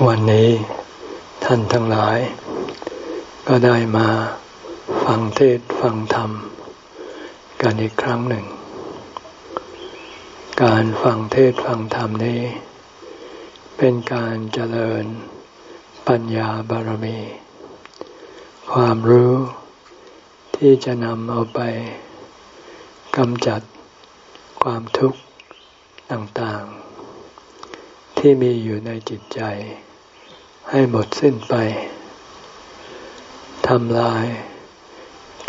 วันนี้ท่านทั้งหลาย ก็ได้มาฟังเทศฟังธรรม กันอีกครั้งหนึ่ง การฟังเทศฟังธรรมนี้ เป็นการเจริญปัญญาบารมี ความรู้ที่จะนำเอาไปกำจัดความทุกข์ต่างๆ ที่มีอยู่ในจิตใจ ให้หมดสิ้นไปทำลาย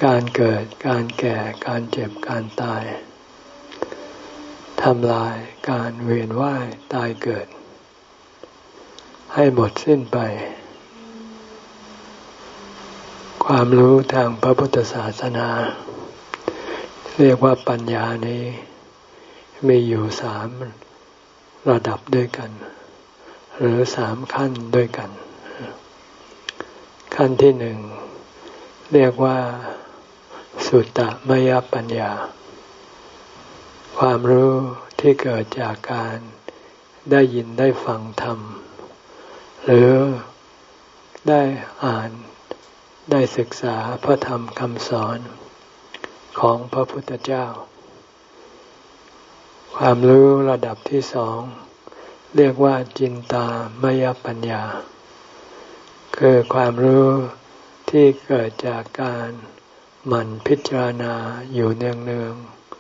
การเกิดการแก่การเจ็บการตายทำลายการเวียนว่ายตายเกิด ให้หมดสิ้นไป ความรู้ทางพระพุทธศาสนา เรียกว่าปัญญานี้ มีอยู่สาม ระดับด้วยกัน หรือสามขั้นด้วยกัน ขั้นที่หนึ่งเรียกว่า สุตตะมยปัญญา ความรู้ที่เกิดจากการได้ยินได้ฟังธรรม หรือได้อ่านได้ศึกษาพระธรรมคำสอนของพระพุทธเจ้า ความรู้ระดับที่สอง เรียกว่าจินตามยปัญญา คือความรู้ที่เกิดจากการหมั่นพิจารณาอยู่เนือง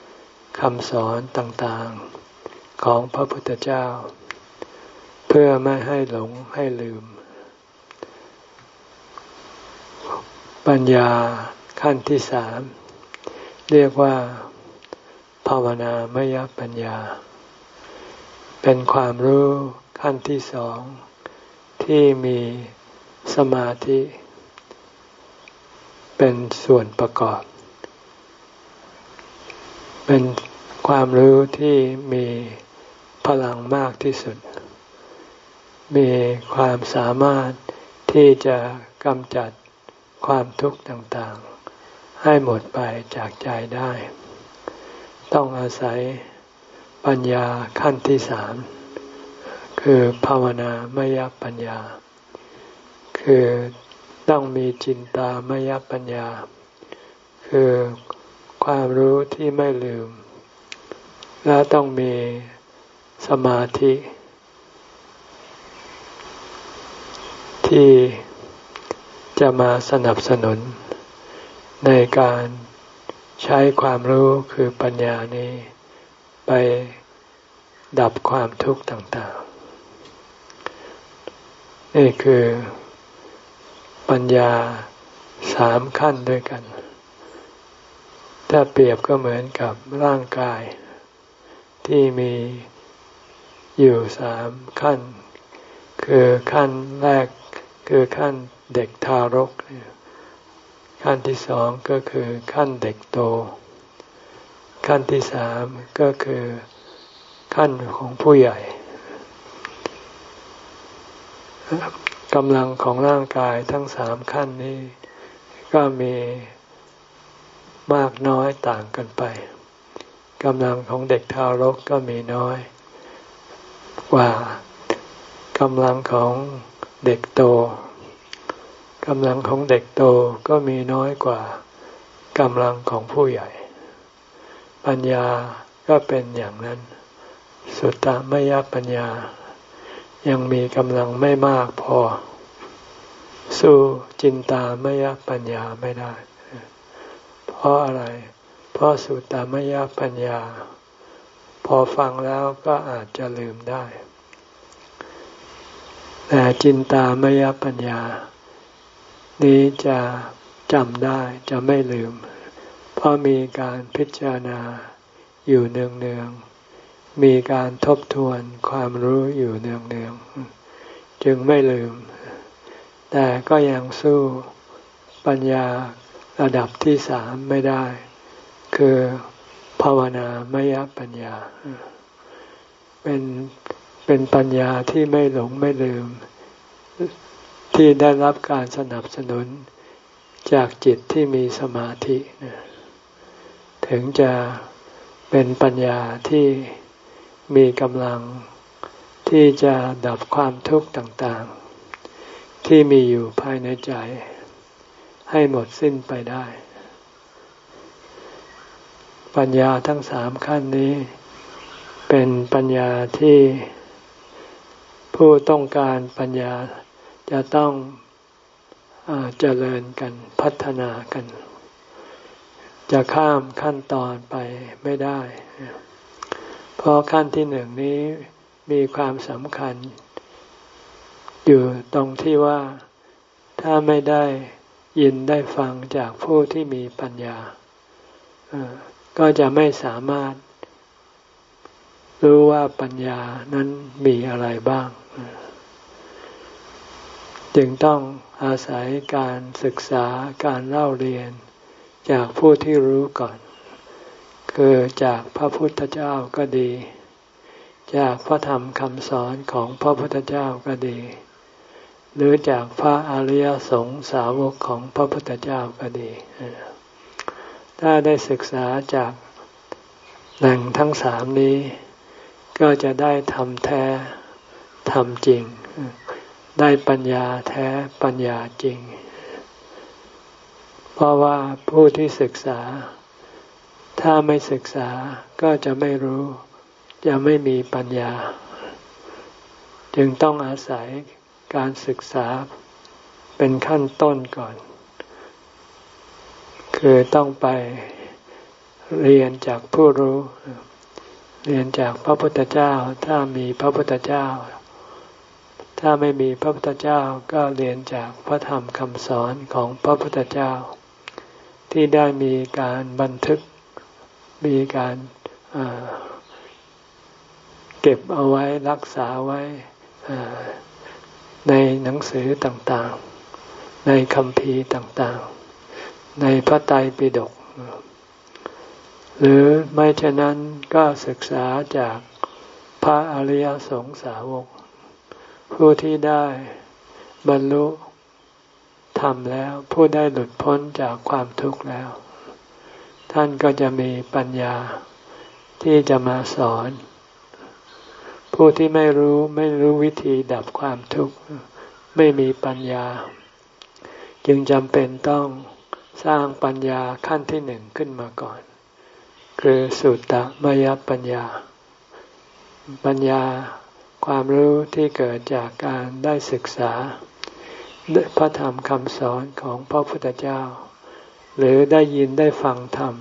ๆคำสอนต่างๆของพระพุทธเจ้า เพื่อไม่ให้หลงให้ลืม ปัญญาขั้นที่สาม เรียกว่า ภาวนามยปัญญา เป็นความรู้ขั้นที่สอง ที่มีสมาธิ เป็นส่วนประกอบ เป็นความรู้ที่มีพลังมากที่สุด มีความสามารถที่จะกำจัดความทุกข์ต่างๆ ให้หมดไปจากใจได้ ต้องอาศัยปัญญาขั้นที่สามคือภาวนามยปัญญา คือต้องมีจินตามยปัญญา คือความรู้ที่ไม่ลืม และต้องมีสมาธิ ที่จะมาสนับสนุนในการ ใช้ความรู้คือปัญญานี้ ไปดับความทุกข์ต่างๆ นี่คือปัญญาสามขั้นด้วยกัน ถ้าเปรียบก็เหมือนกับร่างกาย ที่มีอยู่สามขั้น คือขั้นแรกคือขั้นเด็กทารกเนี่ย ขั้นที่สองก็คือขั้นเด็กโต ขั้นที่สามก็คือขั้นของผู้ใหญ่กำลังของร่างกายทั้งสามขั้นนี้ ก็มีมากน้อยต่างกันไปกำลังของเด็กทารกก็มีน้อย กว่ากำลังของเด็กโต กำลังของเด็กโตก็มีน้อยกว่ากำลังของผู้ใหญ่ ปัญญาก็เป็นอย่างนั้น สุตตมยปัญญา ยังมีกำลังไม่มากพอ สู้จินตามยปัญญาไม่ได้ เพราะอะไร เพราะสุตตมยปัญญา พอฟังแล้วก็อาจจะลืมได้ แต่จินตามยปัญญา นี้จะจำได้จะไม่ลืม เพราะมีการพิจารณาอยู่เนืองๆมีการทบทวนความรู้อยู่เนืองๆจึงไม่ลืม แต่ก็ยังสู้ปัญญาระดับที่สามไม่ได้ คือภาวนามยปัญญา เป็นเป็นปัญญาที่ไม่หลงไม่ลืม ที่ได้รับการสนับสนุนจากจิตที่มีสมาธิ ถึงจะเป็นปัญญาที่มีกำลังที่จะดับความทุกข์ต่างๆ ที่มีอยู่ภายในใจ ให้หมดสิ้นไปได้ ปัญญาทั้งสามขั้นนี้ เป็นปัญญาที่ผู้ต้องการปัญญา จะต้องอเจริญกันพัฒนากัน จะข้ามขั้นตอนไปไม่ได้ เพราะขั้นที่หนึ่งนี้มีความสำคัญ อยู่ตรงที่ว่าถ้าไม่ได้ยินได้ฟังจากผู้ที่มีปัญญา ก็จะไม่สามารถรู้ว่าปัญญานั้นมีอะไรบ้าง จึงต้องอาศัยการศึกษาการเล่าเรียน จากผู้ที่รู้ก่อน คือจากพระพุทธเจ้าก็ดี จากพระธรรมคำสอนของพระพุทธเจ้าก็ดี หรือจากพระอริยสงสาวกของพระพุทธเจ้าก็ดี ถ้าได้ศึกษาจากแหล่งทั้งสามนี้ ก็จะได้ทำแท้ทำจริง ได้ปัญญาแท้ปัญญาจริง เพราะว่าผู้ที่ศึกษา ถ้าไม่ศึกษาก็จะไม่รู้ จะไม่มีปัญญา จึงต้องอาศัยการศึกษาเป็นขั้นต้นก่อน คือต้องไปเรียนจากผู้รู้ เรียนจากพระพุทธเจ้า ถ้ามีพระพุทธเจ้า ถ้าไม่มีพระพุทธเจ้าก็เรียนจากพระธรรมคำสอนของพระพุทธเจ้า ที่ได้มีการบันทึกมีการเก็บเอาไว้รักษาไว้ในหนังสือต่างๆ ในคำพีต่างๆ ในพระไตรปิฎกหรือไม่เช่นนั้นก็ศึกษาจากพระอริยสงสาวก ผู้ที่ได้บรรลุธรรมแล้ว ผู้ได้หลุดพ้นจากความทุกข์แล้ว ท่านก็จะมีปัญญาที่จะมาสอน ผู้ที่ไม่รู้ไม่รู้วิธีดับความทุกข์ ไม่มีปัญญา จึงจำเป็นต้องสร้างปัญญาขั้นที่หนึ่งขึ้นมาก่อน คือสุตตมยปัญญา ปัญญา ความรู้ที่เกิดจากการได้ศึกษาพระธรรมคำสอนของพระพุทธเจ้า หรือได้ยินได้ฟังธรรม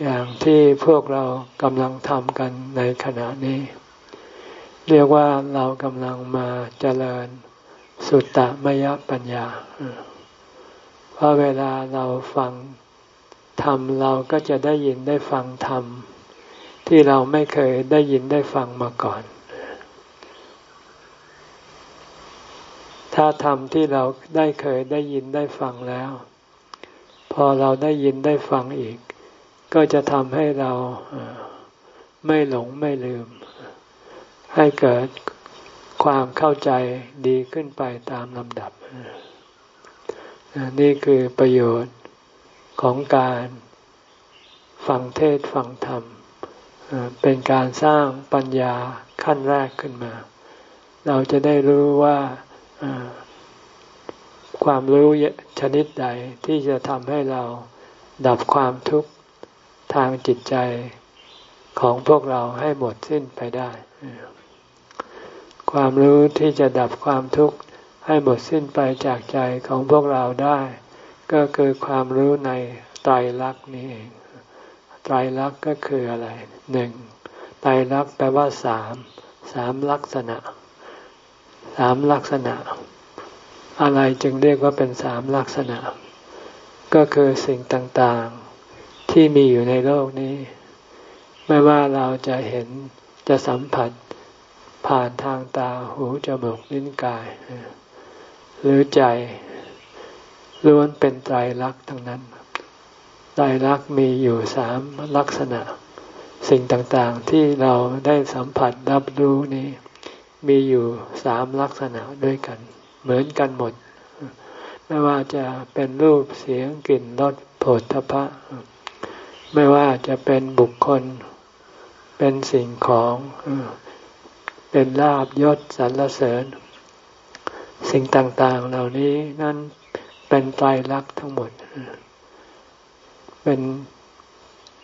อย่างที่พวกเรากำลังทำกันในขณะนี้ เรียกว่าเรากำลังมาเจริญสุตตมยปัญญาเพราะเวลาเราฟังธรรมเราก็จะได้ยินได้ฟังธรรมที่เราไม่เคยได้ยินได้ฟังมาก่อน ถ้าธรรมที่เราได้เคยได้ยินได้ฟังแล้ว พอเราได้ยินได้ฟังอีก ก็จะทำให้เราไม่หลงไม่ลืม ให้เกิดความเข้าใจดีขึ้นไปตามลำดับ นี่คือประโยชน์ของการฟังเทศฟังธรรม เป็นการสร้างปัญญาขั้นแรกขึ้นมา เราจะได้รู้ว่า ความรู้ชนิดใดที่จะทำให้เราดับความทุกข์ทางจิตใจของพวกเราให้หมดสิ้นไปได้ ความรู้ที่จะดับความทุกข์ให้หมดสิ้นไปจากใจของพวกเราได้ ก็คือความรู้ในไตรลักษณ์นี่เองไตรลักษณ์ก็คืออะไรหนึ่งไตรลักษณ์แปลว่าสามสามลักษณะ สามลักษณะ อะไรจึงเรียกว่าเป็นสามลักษณะ ก็คือสิ่งต่างๆที่มีอยู่ในโลกนี้ ไม่ว่าเราจะเห็นจะสัมผัสผ่านทางตาหูจมูกลิ้นกาย หรือใจล้วนเป็นไตรลักษณ์ทั้งนั้นไตรลักษณ์มีอยู่สามลักษณะ สิ่งต่างๆที่เราได้สัมผัสรับรู้นี้ มีอยู่สามลักษณะด้วยกัน เหมือนกันหมด ไม่ว่าจะเป็นรูปเสียงกลิ่นรสโผฏฐพะ ไม่ว่าจะเป็นบุคคล เป็นสิ่งของเเป็นลาบยศสรรเสริญ สิ่งต่าง ๆ เหล่านี้นั่นเป็นไตรลักษณ์ทั้งหมด เป็น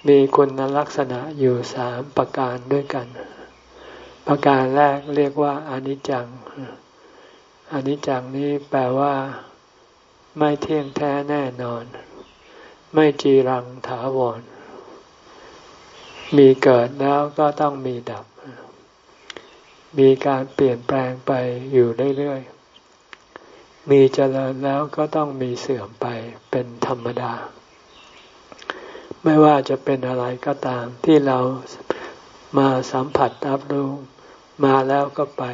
มีคุณลักษณะอยู่สามประการด้วยกัน ประการแรกเรียกว่าอนิจจังอนิจจังนี้แปลว่า ไม่เที่ยงแท้แน่นอน ไม่จีรังถาวร มีเกิดแล้วก็ต้องมีดับ มีการเปลี่ยนแปลงไปอยู่เรื่อยๆ มีเจริญแล้วก็ต้องมีเสื่อมไปเป็นธรรมดา ไม่ว่าจะเป็นอะไรก็ตามที่เรามาสัมผัสรับรู้ มาแล้วก็ไป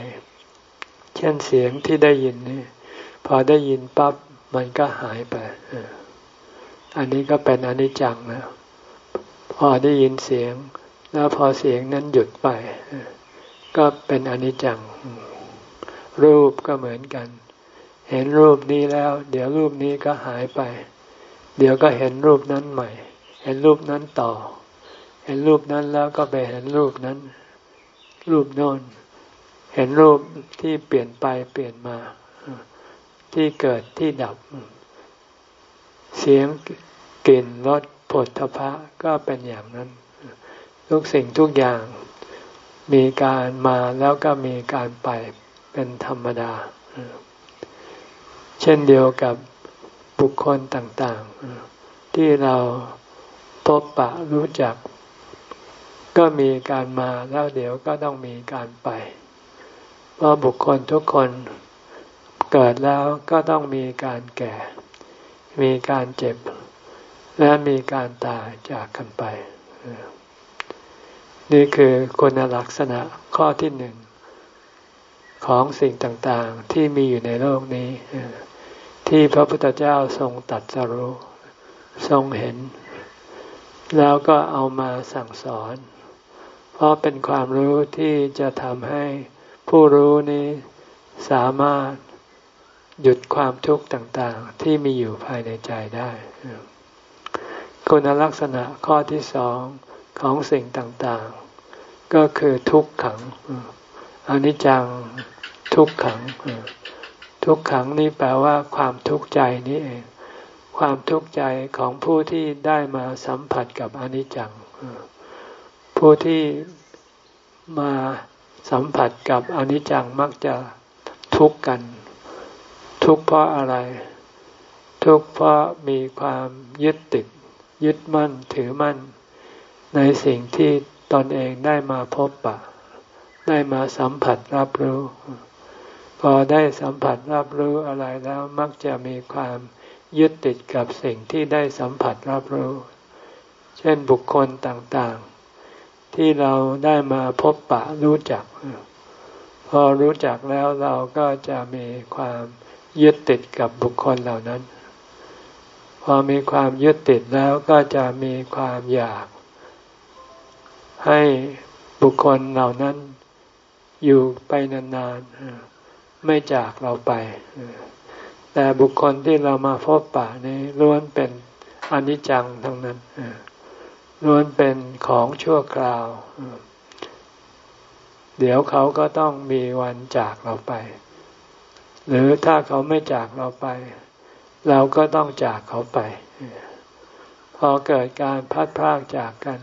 เช่นเสียงที่ได้ยินนี่พอได้ยินปั๊บมันก็หายไปอันนี้ก็เป็นอนิจจังนะพอได้ยินเสียง แล้วพอเสียงนั้นหยุดไป ก็เป็นอนิจจัง รูปก็เหมือนกัน เห็นรูปนี้แล้ว เดี๋ยวรูปนี้ก็หายไป เดี๋ยวก็เห็นรูปนั้นใหม่ เห็นรูปนั้นต่อ เห็นรูปนั้นแล้วก็ไปเห็นรูปนั้น รูปโน้นเห็นรูปที่เปลี่ยนไปเปลี่ยนมา ที่เกิดที่ดับ เสียงกลิ่นรสผลทพะก็เป็นอย่างนั้น ทุกสิ่งทุกอย่างมีการมาแล้วก็มีการไปเป็นธรรมดา เช่นเดียวกับบุคคลต่าง ๆ ที่เราพบปะรู้จัก ก็มีการมาแล้วเดี๋ยวก็ต้องมีการไป เพราะบุคคลทุกคนเกิดแล้วก็ต้องมีการแก่ มีการเจ็บ และมีการตายจากกันไป นี่คือคุณลักษณะข้อที่หนึ่งของสิ่งต่างๆที่มีอยู่ในโลกนี้ ที่พระพุทธเจ้าทรงตัดสรู้ทรงเห็น แล้วก็เอามาสั่งสอน เพราะเป็นความรู้ที่จะทำให้ผู้รู้นี้สามารถหยุดความทุกข์ต่างๆ ที่มีอยู่ภายในใจได้ คุณลักษณะข้อที่สองของสิ่งต่างๆ ก็คือทุกขังอนิจจังทุกขัง ทุกขังนี่แปลว่าความทุกข์ใจนี่เอง ความทุกข์ใจของผู้ที่ได้มาสัมผัสกับอนิจจัง ผู้ที่มาสัมผัสกับอนิจจังมักจะทุกข์กัน ทุกข์เพราะอะไร ทุกข์เพราะมีความยึดติด ยึดมั่นถือมั่น ในสิ่งที่ตนเองได้มาพบปะ ได้มาสัมผัสรับรู้ พอได้สัมผัสรับรู้อะไรแล้วมักจะมีความยึดติดกับสิ่งที่ได้สัมผัสรับรู้ เช่นบุคคลต่าง ที่เราได้มาพบปะรู้จัก พอรู้จักแล้วเราก็จะมีความยึดติดกับบุคคลเหล่านั้น พอมีความยึดติดแล้วก็จะมีความอยาก ให้บุคคลเหล่านั้นอยู่ไปนานๆไม่จากเราไป แต่บุคคลที่เรามาพบปะนี้ล้วนเป็นอนิจจังทั้งนั้น ล้วนเป็นของชั่วคราว เดี๋ยวเขาก็ต้องมีวันจากเราไป หรือถ้าเขาไม่จากเราไป เราก็ต้องจากเขาไป พอเกิดการพัดพรากจากกัน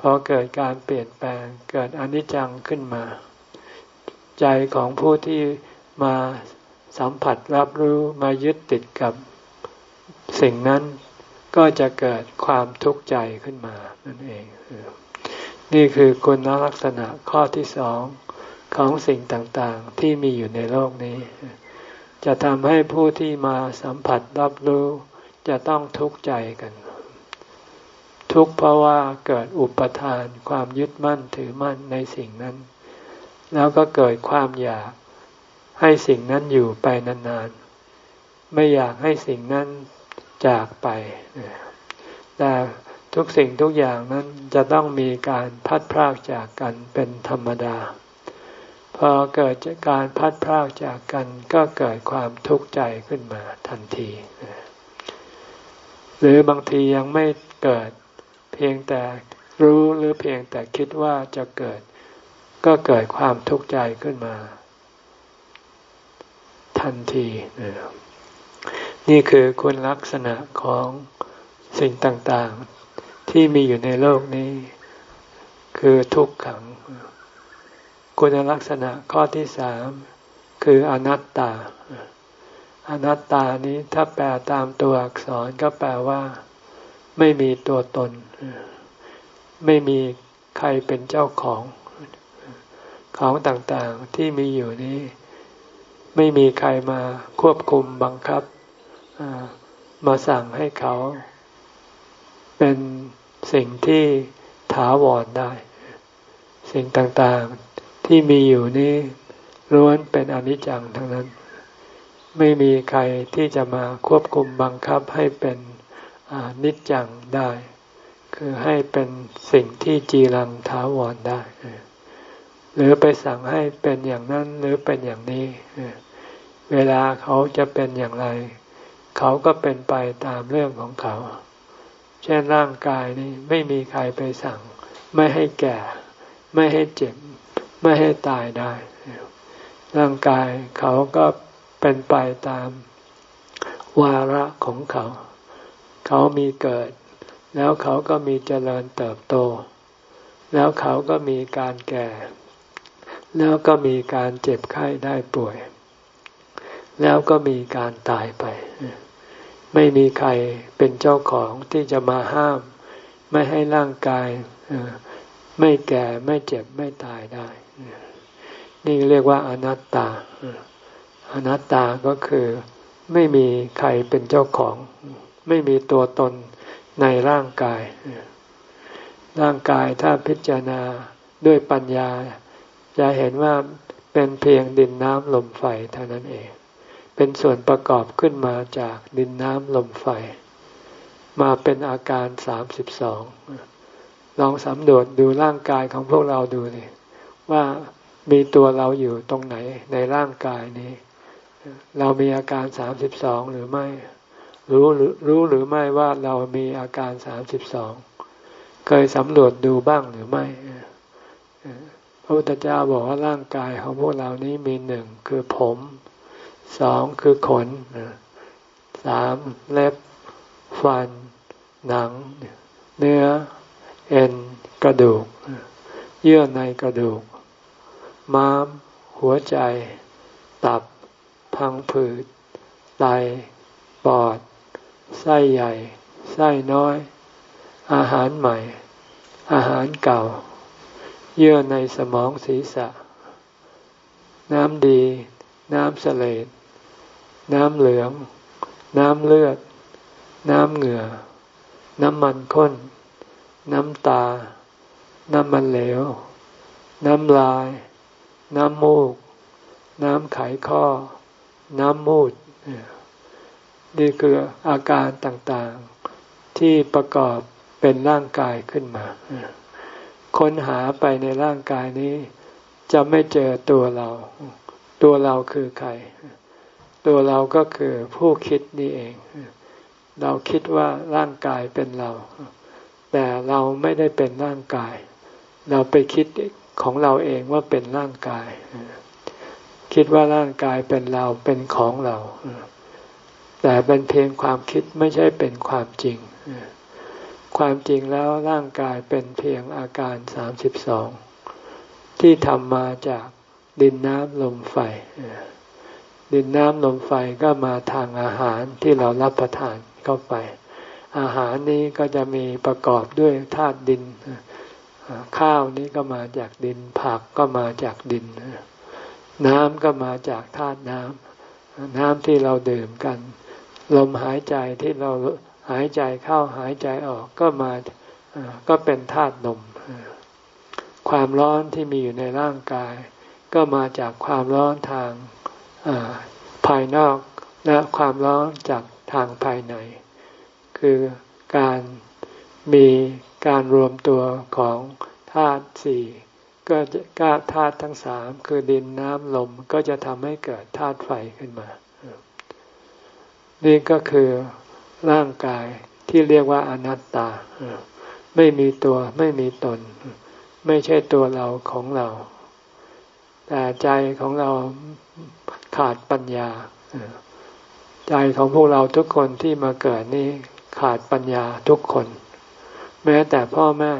พอเกิดการเปลี่ยนแปลง เกิดอนิจจังขึ้นมา ใจของผู้ที่มาสัมผัสรับรู้มายึดติดกับสิ่งนั้น ก็จะเกิดความทุกข์ใจขึ้นมานั่นเอง นี่คือคุณลักษณะข้อที่สองของสิ่งต่างๆ ที่มีอยู่ในโลกนี้ จะทำให้ผู้ที่มาสัมผัสรับรู้จะต้องทุกข์ใจกัน ทุกข์เพราะว่าเกิดอุปทานความยึดมั่นถือมั่นในสิ่งนั้น แล้วก็เกิดความอยากให้สิ่งนั้นอยู่ไปนานๆ ไม่อยากให้สิ่งนั้น จากไป แต่ทุกสิ่งทุกอย่างนั้นจะต้องมีการพัดพรากจากกันเป็นธรรมดา พอเกิดจากการพัดพรากจากกันก็เกิดความทุกข์ใจขึ้นมาทันที หรือบางทียังไม่เกิดเพียงแต่รู้หรือเพียงแต่คิดว่าจะเกิด ก็เกิดความทุกข์ใจขึ้นมา ทันทีนี่คื นี่คือคุณลักษณะของสิ่งต่างๆ ที่มีอยู่ในโลกนี้ คือทุกขัง คุณลักษณะข้อที่สามคืออนัตตา อนัตตานี้ถ้าแปลตามตัวอักษรก็แปลว่า ไม่มีตัวตน ไม่มีใครเป็นเจ้าของของต่างๆที่มีอยู่นี้ ไม่มีใครมาควบคุมบังคับ มาสั่งให้เขา เป็นสิ่งที่ถาวรได้ สิ่งต่างๆที่มีอยู่นี้ล้วนเป็นอนิจจังทั้งนั้น ไม่มีใครที่จะมาควบคุมบังคับให้เป็นนิจจังได้ คือให้เป็นสิ่งที่จีรังถาวรได้ หรือไปสั่งให้เป็นอย่างนั้นหรือเป็นอย่างนี้ เวลาเขาจะเป็นอย่างไร เขาก็เป็นไปตามเรื่องของเขา เช่นร่างกายนี้ไม่มีใครไปสั่ง ไม่ให้แก่ ไม่ให้เจ็บ ไม่ให้ตายได้ ร่างกายเขาก็เป็นไปตามวาระของเขา เขามีเกิด แล้วเขาก็มีเจริญเติบโต แล้วเขาก็มีการแก่ แล้วก็มีการเจ็บไข้ได้ป่วย แล้วก็มีการตายไป ไม่มีใครเป็นเจ้าของที่จะมาห้าม ไม่ให้ร่างกายไม่แก่ไม่เจ็บไม่ตายได้ นี่เรียกว่าอนัตตา อนัตตาก็คือไม่มีใครเป็นเจ้าของ ไม่มีตัวตนในร่างกาย ร่างกายถ้าพิจารณาด้วยปัญญา จะเห็นว่าเป็นเพียงดินน้ำลมไฟเท่านั้นเอง เป็นส่วนประกอบขึ้นมาจากดินน้ำลมไฟ มาเป็นอาการสามสิบสองลองสำรวจดูร่างกายของพวกเราดูเลยว่ามีตัวเราอยู่ตรงไหนในร่างกายนี้ เรามีอาการสามสิบสองหรือไม่ รู้หรือรู้หรือไม่ว่าเรามีอาการสามสิบสองเคยสำรวจดูบ้างหรือไม่พระพุทธเจ้าบอกว่าร่างกายของพวกเรานี้มีหนึ่งคือผม สองคือขนสามเล็บ ฟัน หนัง เนื้อ เอ็น กระดูก เยื่อในกระดูก ม้าม หัวใจ ตับ พังผืด ไต ปอด ไส้ใหญ่ ไส้น้อย อาหารใหม่ อาหารเก่า เยื่อในสมองศีรษะ น้ำดี น้ำเสลดน้ำเหลือง น้ำเลือด น้ำเหงื่อ น้ำมันข้น น้ำตา น้ำมันเหลว น้ำลาย น้ำมูก น้ำไขข้อ น้ำมูดนี่คืออาการต่างๆ ที่ประกอบเป็นร่างกายขึ้นมาค้นหาไปในร่างกายนี้ จะไม่เจอตัวเรา ตัวเราคือใคร ตัวเราก็คือผู้คิดนี่เอง เราคิดว่าร่างกายเป็นเรา แต่เราไม่ได้เป็นร่างกาย เราไปคิดของเราเองว่าเป็นร่างกาย คิดว่าร่างกายเป็นเราเป็นของเรา แต่เป็นเพียงความคิดไม่ใช่เป็นความจริง ความจริงแล้วร่างกายเป็นเพียงอาการสามสิบสองที่ทำมาจาก ดินน้ำลมไฟ ดินน้ำลมไฟก็มาทางอาหารที่เรารับประทานเข้าไป อาหารนี้ก็จะมีประกอบด้วยธาตุดิน ข้าวนี้ก็มาจากดิน ผักก็มาจากดิน น้ำก็มาจากธาตุน้ำ น้ำที่เราดื่มกัน ลมหายใจที่เราหายใจเข้าหายใจออกก็มาก็เป็นธาตุลมความร้อนที่มีอยู่ในร่างกาย ก็มาจากความร้อนทางภายนอกและความร้อนจากทางภายใน คือการมีการรวมตัวของธาตุสี่ก็จะกาธาตุทั้งสามคือดินน้ำลมก็จะทำให้เกิดธาตุไฟขึ้นมา นี่ก็คือร่างกายที่เรียกว่าอนัตตา ไม่มีตัวไม่มีตน ไม่ใช่ตัวเราของเรา แต่ใจของเราขาดปัญญา ใจของพวกเราทุกคนที่มาเกิดนี้ขาดปัญญาทุกคน แม้แต่พ่อแม่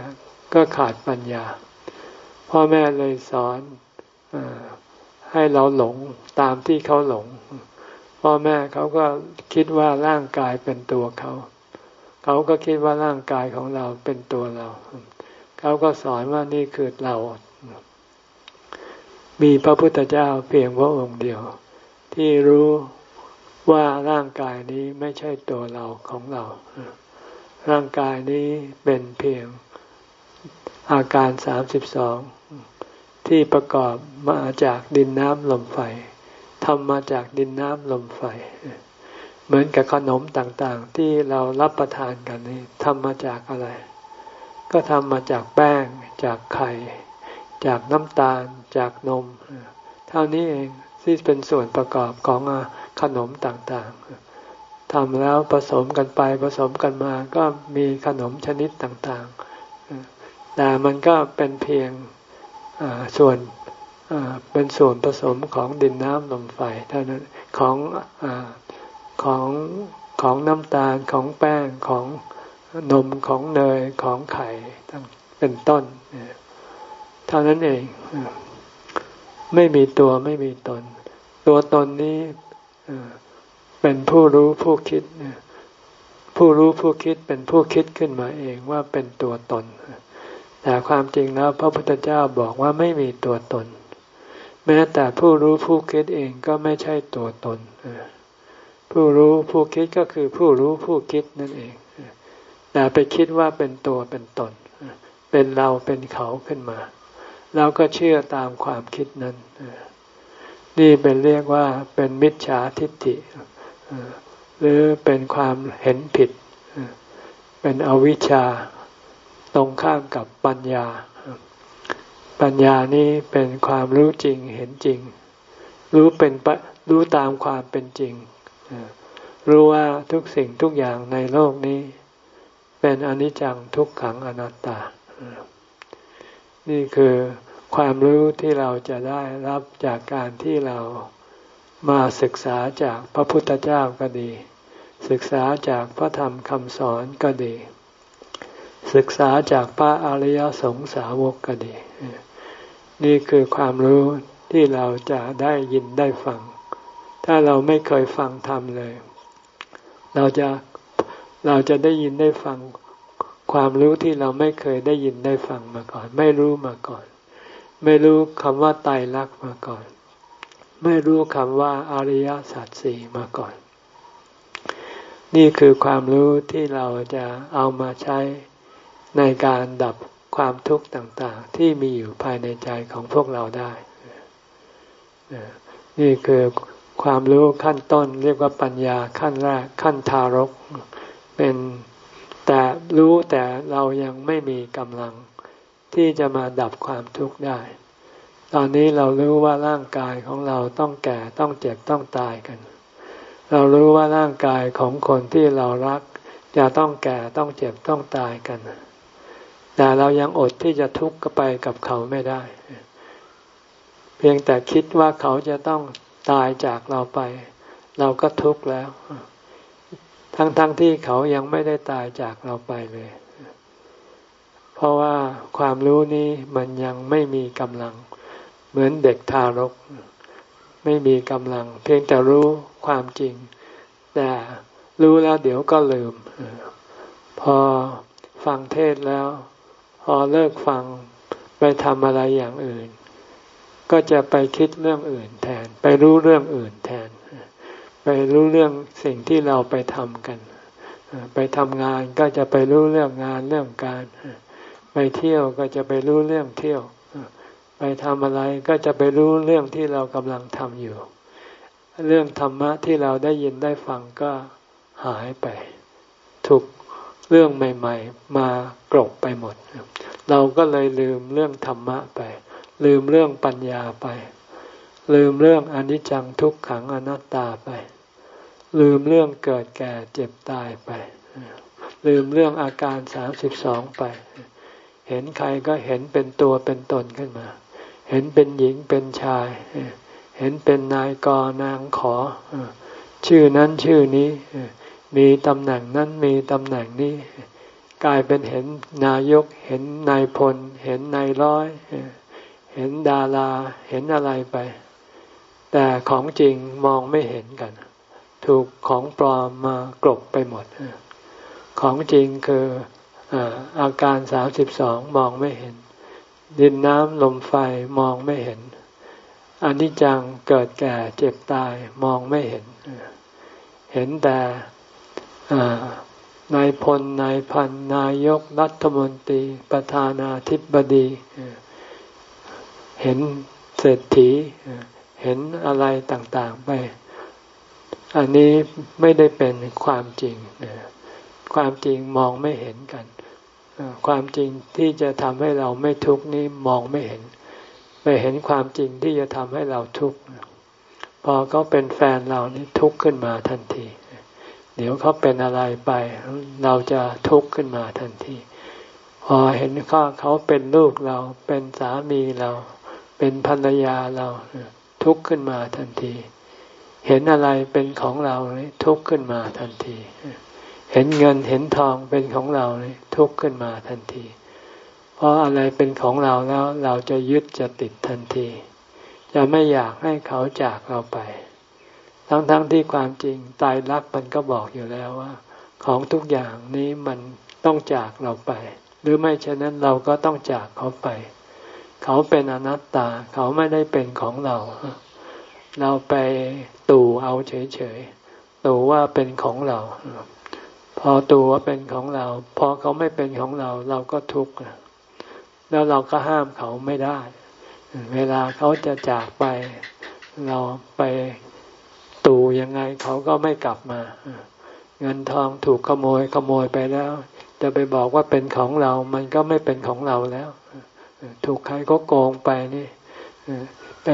ก็ขาดปัญญา พ่อแม่เลยสอนอให้เราหลงตามที่เขาหลง พ่อแม่เขาก็คิดว่าร่างกายเป็นตัวเขา เขาก็คิดว่าร่างกายของเราเป็นตัวเรา เขาก็สอนว่านี่คือเรา มีพระพุทธเจ้าเพียงพระองค์เดียว ที่รู้ว่าร่างกายนี้ไม่ใช่ตัวเราของเรา ร่างกายนี้เป็นเพียงอาการสามสิบสองที่ประกอบมาจากดินน้ำลมไฟทำมาจากดินน้ำลมไฟ เหมือนกับขนมต่างๆ ที่เรารับประทานกันนี้ทำมาจากอะไร ก็ทำมาจากแป้งจากไข่ จากน้ำตาลจากนม เท่านี้เองที่เป็นส่วนประกอบของขนมต่างๆทำแล้วผสมกันไปผสมกันมาก็มีขนมชนิดต่างๆ แต่มันก็เป็นเพียงส่วนเป็นส่วนผสมของดินน้ำลมไฟเท่านั้นของอของของน้ำตาลของแป้งของนมของเนยของไข่เป็นต้นเท่านั้นเอง ไม่มีตัวไม่มีตน ตัวตนนี้เป็นผู้รู้ผู้คิด ผู้รู้ผู้คิดเป็นผู้คิดขึ้นมาเองว่าเป็นตัวตน แต่ความจริงแล้วพระพุทธเจ้าบอกว่าไม่มีตัวตน แม้แต่ผู้รู้ผู้คิดเองก็ไม่ใช่ตัวตน ผู้รู้ผู้คิดก็คือผู้รู้ผู้คิดนั่นเองแต่ไปคิดว่าเป็นตัวเป็นตน เป็นเราเป็นเขาขึ้นมา เราก็เชื่อตามความคิดนั้นนี่เป็นเรียกว่าเป็นมิจฉาทิฏฐิหรือเป็นความเห็นผิด เป็นอวิชชาตรงข้ามกับปัญญา ปัญญานี้เป็นความรู้จริงเห็นจริง รู้เป็นรู้ตามความเป็นจริง รู้ว่าทุกสิ่งทุกอย่างในโลกนี้ เป็นอนิจจังทุกขังอนัตตา นี่คือ ความรู้ที่เราจะได้รับจากการที่เรามาศึกษาจากพระพุทธเจ้าก็ดี ศึกษาจากพระธรรมคำสอนก็ดี ศึกษาจากพระอริยสงสาวกก็ดี นี่คือความรู้ที่เราจะได้ยินได้ฟัง ถ้าเราไม่เคยฟังธรรมเลย เราจะเราจะได้ยินได้ฟัง ความรู้ที่เราไม่เคยได้ยินได้ฟังมาก่อน ไม่รู้มาก่อน ไม่รู้คำว่าไตรลักษณ์มาก่อน ไม่รู้คำว่าอริยสัจสี่มาก่อน นี่คือความรู้ที่เราจะเอามาใช้ในการดับความทุกข์ต่างๆ ที่มีอยู่ภายในใจของพวกเราได้ นี่คือความรู้ขั้นต้น เรียกว่าปัญญาขั้นแรกขั้นทารก เป็นแต่รู้แต่เรายังไม่มีกำลัง ที่จะมาดับความทุกข์ได้ ตอนนี้เรารู้ว่าร่างกายของเราต้องแก่ต้องเจ็บต้องตายกัน เรารู้ว่าร่างกายของคนที่เรารัก จะต้องแก่ต้องเจ็บต้องตายกัน แต่เรายังอดที่จะทุกข์ไปกับเขาไม่ได้ เพียงแต่คิดว่าเขาจะต้องตายจากเราไป เราก็ทุกข์แล้ว ทั้งๆทที่เขายังไม่ได้ตายจากเราไปเลย เพราะว่าความรู้นี้มันยังไม่มีกำลัง เหมือนเด็กทารก ไม่มีกำลัง เพียงแต่รู้ความจริง แต่รู้แล้วเดี๋ยวก็ลืม พอฟังเทศแล้ว พอเลิกฟังไปทำอะไรอย่างอื่น ก็จะไปคิดเรื่องอื่นแทน ไปรู้เรื่องอื่นแทน ไปรู้เรื่องสิ่งที่เราไปทำกัน ไปทำงานก็จะไปรู้เรื่องงานเรื่องการ ไปเที่ยวก็จะไปรู้เรื่องเที่ยว ไปทำอะไรก็จะไปรู้เรื่องที่เรากำลังทำอยู่ เรื่องธรรมะที่เราได้ยินได้ฟังก็หายไป ถูกเรื่องใหม่ ๆ มากรบไปหมด เราก็เลยลืมเรื่องธรรมะไป ลืมเรื่องปัญญาไป ลืมเรื่องอนิจจังทุกขังอนัตตาไป ลืมเรื่องเกิดแก่เจ็บตายไป ลืมเรื่องอาการสามสิบสองไป เห็นใครก็เห็นเป็นตัวเป็นตนขึ้นมา เห็นเป็นหญิงเป็นชาย เห็นเป็นนายกนางขอ ชื่อนั้นชื่อนี้ มีตำแหน่งนั้นมีตำแหน่งนี้ กลายเป็นเห็นนายก เห็นนายพล เห็นนายร้อย เห็นดารา เห็นอะไรไป แต่ของจริงมองไม่เห็นกัน ถูกของปลอมมากลบไปหมด ของจริงคือ อาการสามสิบสองมองไม่เห็น ดินน้ำลมไฟมองไม่เห็นอนิจจังเกิดแก่เจ็บตายมองไม่เห็น เห็นแต่นายพลนายพันนายกรัฐมนตรีประธานาธิบดี เห็นเศรษฐีเห็นอะไรต่างๆไป อันนี้ไม่ได้เป็นความจริง ความจริงมองไม่เห็นกัน ความจริงที่จะทำให้เราไม่ทุกข์นี้มองไม่เห็นไปเห็นความจริงที่จะทำให้เราทุกข์พอเขาเป็นแฟนเรานี่ทุกข์ขึ้นมาทันที เดี๋ยวเขาเป็นอะไรไป เราจะทุกข์ขึ้นมาทันที พอเห็นเขาเขาเป็นลูกเราเป็นสามีเรา เป็นภรรยาเราทุกข์ขึ้นมาทันที เห็นอะไรเป็นของเราทุกข์ขึ้นมาทันที เห็นเงินเห็นทองเป็นของเราเลยทุกข์ขึ้นมาทันที เพราะอะไรเป็นของเราแล้วเราจะยึดจะติดทันที จะไม่อยากให้เขาจากเราไป ทั้งๆทที่ความจริงตายรักมันก็บอกอยู่แล้วว่า ของทุกอย่างนี้มันต้องจากเราไป หรือไม่เช่นนั้นเราก็ต้องจากเขาไป เขาเป็นอนัตตาเขาไม่ได้เป็นของเรา เราไปตู่เอาเฉยๆตู่ว่าเป็นของเรา พอตัวเป็นของเรา พอเขาไม่เป็นของเรา เราก็ทุกข์แล้วเราก็ห้ามเขาไม่ได้ เวลาเขาจะจากไป เราไปตู่ยังไง เขาก็ไม่กลับมา เงินทองถูกขโมยขโมยไปแล้ว จะไปบอกว่าเป็นของเรา มันก็ไม่เป็นของเราแล้ว ถูกใครก็โกงไปนี่ไป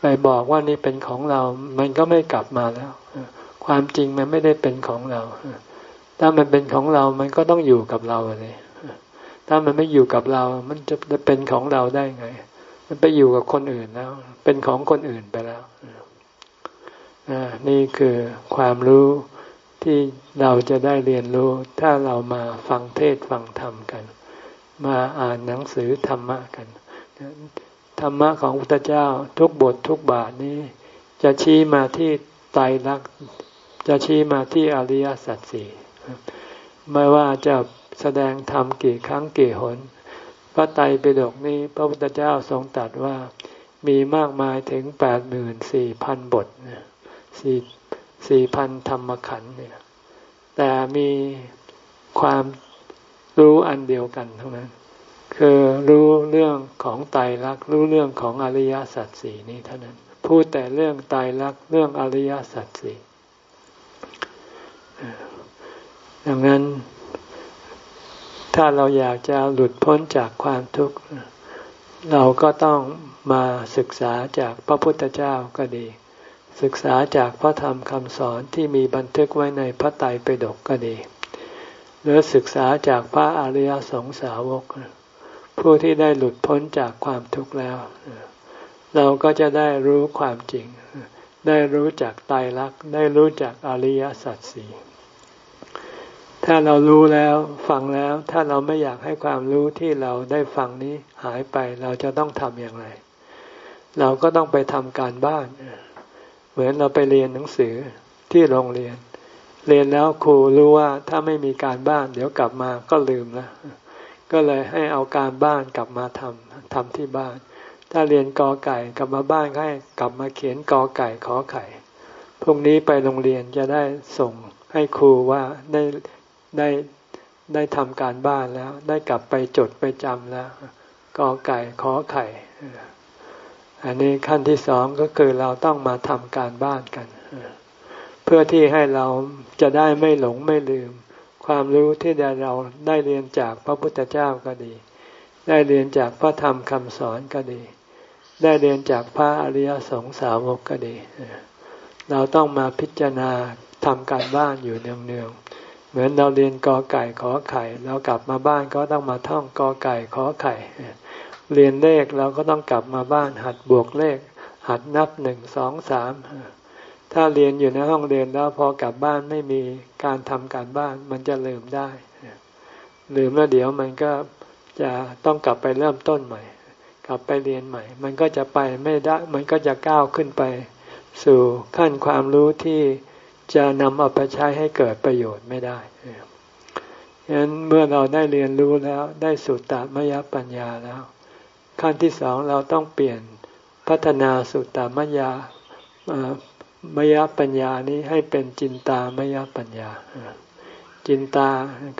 ไปบอกว่านี่เป็นของเรา มันก็ไม่กลับมาแล้ว ความจริงมันไม่ได้เป็นของเรา ถ้ามันเป็นของเรา มันก็ต้องอยู่กับเราเลย ถ้ามันไม่อยู่กับเรา มันจะเป็นของเราได้ไง มันไปอยู่กับคนอื่นแล้ว เป็นของคนอื่นไปแล้ว นี่คือความรู้ที่เราจะได้เรียนรู้ ถ้าเรามาฟังเทศฟังธรรมกัน มาอ่านหนังสือธรรมะกัน ธรรมะของพระพุทธเจ้าทุกบททุกบาทนี้ จะชี้มาที่ไตรลักษณ์จะชี้มาที่อริยสัจสี่ ไม่ว่าจะแสดงธรรมกี่ครั้งกี่หน พระไตรปิฎกนี้พระพุทธเจ้าทรงตรัสว่ามีมากมายถึงแปดหมื่นสี่พันบทสี่สี่พันธรรมขันธ์เนี่ยแต่มีความรู้อันเดียวกันเท่านั้น คือรู้เรื่องของไตรลักษณ์รู้เรื่องของอริยสัจสี่นี้เท่านั้น พูดแต่เรื่องไตรลักษณ์เรื่องอริยสัจสี่ ดังนั้น ถ้าเราอยากจะหลุดพ้นจากความทุกข์ เราก็ต้องมาศึกษาจากพระพุทธเจ้าก็ดี ศึกษาจากพระธรรมคำสอนที่มีบันทึกไว้ในพระไตรปิฎกก็ดี หรือศึกษาจากพระอริยสงสาวก ผู้ที่ได้หลุดพ้นจากความทุกข์แล้ว เราก็จะได้รู้ความจริง ได้รู้จักไตรลักษณ์ได้รู้จักอริยสัจสี่ ถ้าเรารู้แล้วฟังแล้วถ้าเราไม่อยากให้ความรู้ที่เราได้ฟังนี้หายไปเราจะต้องทำอย่างไร เราก็ต้องไปทำการบ้าน เหมือนเราไปเรียนหนังสือที่โรงเรียน เรียนแล้วครูรู้ว่าถ้าไม่มีการบ้าน เดี๋ยวกลับมาก็ลืมล้วก็เลยให้เอาการบ้านกลับมาทำทำที่บ้าน ถ้าเรียนกอไก่กลับมาบ้านให้กลับมาเขียนกอไก่ขอไข่พรุ่งนี้ไปโรงเรียนจะได้ส่งให้ครูว่าได้ ได้ได้ทำการบ้านแล้ว ได้กลับไปจดไปจำแล้วกอไก่ขอไข่ อันนี้ขั้นที่สองก็คือเราต้องมาทำการบ้านกัน เพื่อที่ให้เราจะได้ไม่หลงไม่ลืม ความรู้ที่เราได้เรียนจากพระพุทธเจ้าก็ดี ได้เรียนจากพระธรรมคำสอนก็ดี ได้เรียนจากพระอริยสงสาวกก็ดี เราต้องมาพิจารณาทำการบ้านอยู่เนืองๆ เหมือนเราเรียนกอไก่ขอไข่เรากลับมาบ้านก็ต้องมาท่องกอไก่ขอไข่ เรียนเลขเราก็ต้องกลับมาบ้าน หัดบวกเลข หัดนับหนึ่งสองสามถ้าเรียนอยู่ในห้องเรียนแล้วพอกลับบ้านไม่มีการทำการบ้านมันจะลืมได้ลืมแล้วเดี๋ยวมันก็จะต้องกลับไปเริ่มต้นใหม่ กลับไปเรียนใหม่ มันก็จะไปไม่ได้ มันก็จะก้าวขึ้นไป สู่ขั้นความรู้ที่ จะนำเอาไปใช้ให้เกิดประโยชน์ไม่ได้ฉะนั้นเมื่อเราได้เรียนรู้แล้วได้สุตตามยปัญญาแล้ว ขั้นที่สองเราต้องเปลี่ยนพัฒนาสุตตามยามยปัญญานี้ให้เป็นจินตามยปัญญา จินตา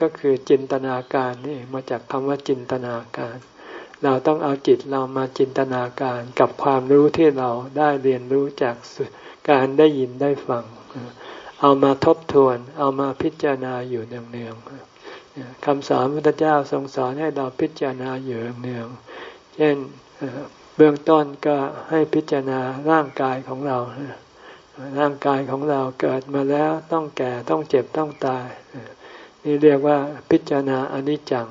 ก็คือจินตนาการนี่มาจากคำว่าจินตนาการ เราต้องเอาจิตเรามาจินตนาการกับความรู้ที่เราได้เรียนรู้จากการได้ยินได้ฟัง เอามาทบทวน เอามาพิจารณาอยู่เนืองๆคำสอนพระพุทธเจ้าทรงสอนให้เราพิจารณาอยู่เนืองๆเช่นเบื้องต้นก็ให้พิจารณาร่างกายของเรา ร่างกายของเราเกิดมาแล้วต้องแก่ต้องเจ็บต้องตาย นี่เรียกว่าพิจารณาอนิจจัง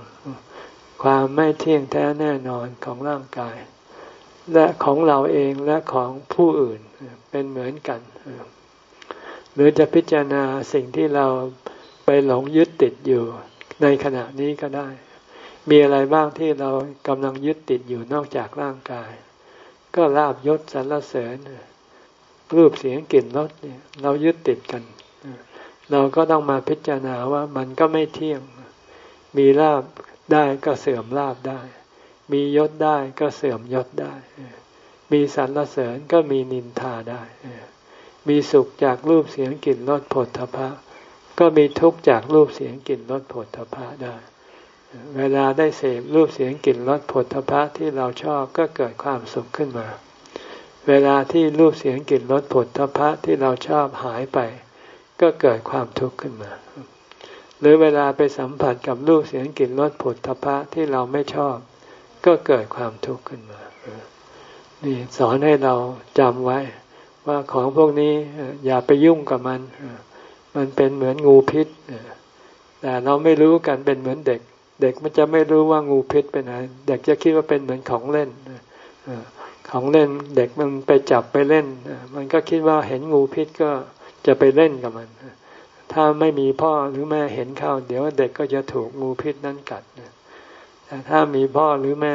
ความไม่เที่ยงแท้แน่นอนของร่างกาย และของเราเองและของผู้อื่นเป็นเหมือนกัน หรือจะพิจารณาสิ่งที่เราไปหลงยึดติดอยู่ในขณะนี้ก็ได้ มีอะไรบ้างที่เรากำลังยึดติดอยู่นอกจากร่างกาย ก็ลาบยศสรรเสริญรูปเสียงกลิ่นรสเนี่ยเรายึดติดกัน เราก็ต้องมาพิจารณาว่ามันก็ไม่เที่ยง มีลาบได้ก็เสื่อมลาบได้ มียศได้ก็เสื่อมยศได้ มีสรรเสริญก็มีนินทาได้ มีสุขจากรูปเสียงกลิ่นรสผลทพะ ก็มีทุกข์จากรูปเสียงกลิ่นรสผลทพะได้ เวลาได้เสพรูปเสียงกลิ่นรสผลทพะที่เราชอบก็เกิดความสุขขึ้นมา เวลาที่รูปเสียงกลิ่นรสผลทพะที่เราชอบหายไป ก็เกิดความทุกข์ขึ้นมา หรือเวลาไปสัมผัสกับรูปเสียงกลิ่นรสผลทพะที่เราไม่ชอบ ก็เกิดความทุกข์ขึ้นมา นี่สอนให้เราจำไว้ ว่าของพวกนี้อย่าไปยุ่งกับมัน มันเป็นเหมือนงูพิษแต่เราไม่รู้กันเป็นเหมือนเด็ก เด็กมันจะไม่รู้ว่างูพิษเป็นอะไรเด็กจะคิดว่าเป็นเหมือนของเล่นของเล่นเด็กมันไปจับไปเล่น มันก็คิดว่าเห็นงูพิษก็จะไปเล่นกับมัน ถ้าไม่มีพ่อหรือแม่เห็นเข้า เดี๋ยวเด็กก็จะถูกงูพิษนั้นกัดแต่ถ้ามีพ่อหรือแม่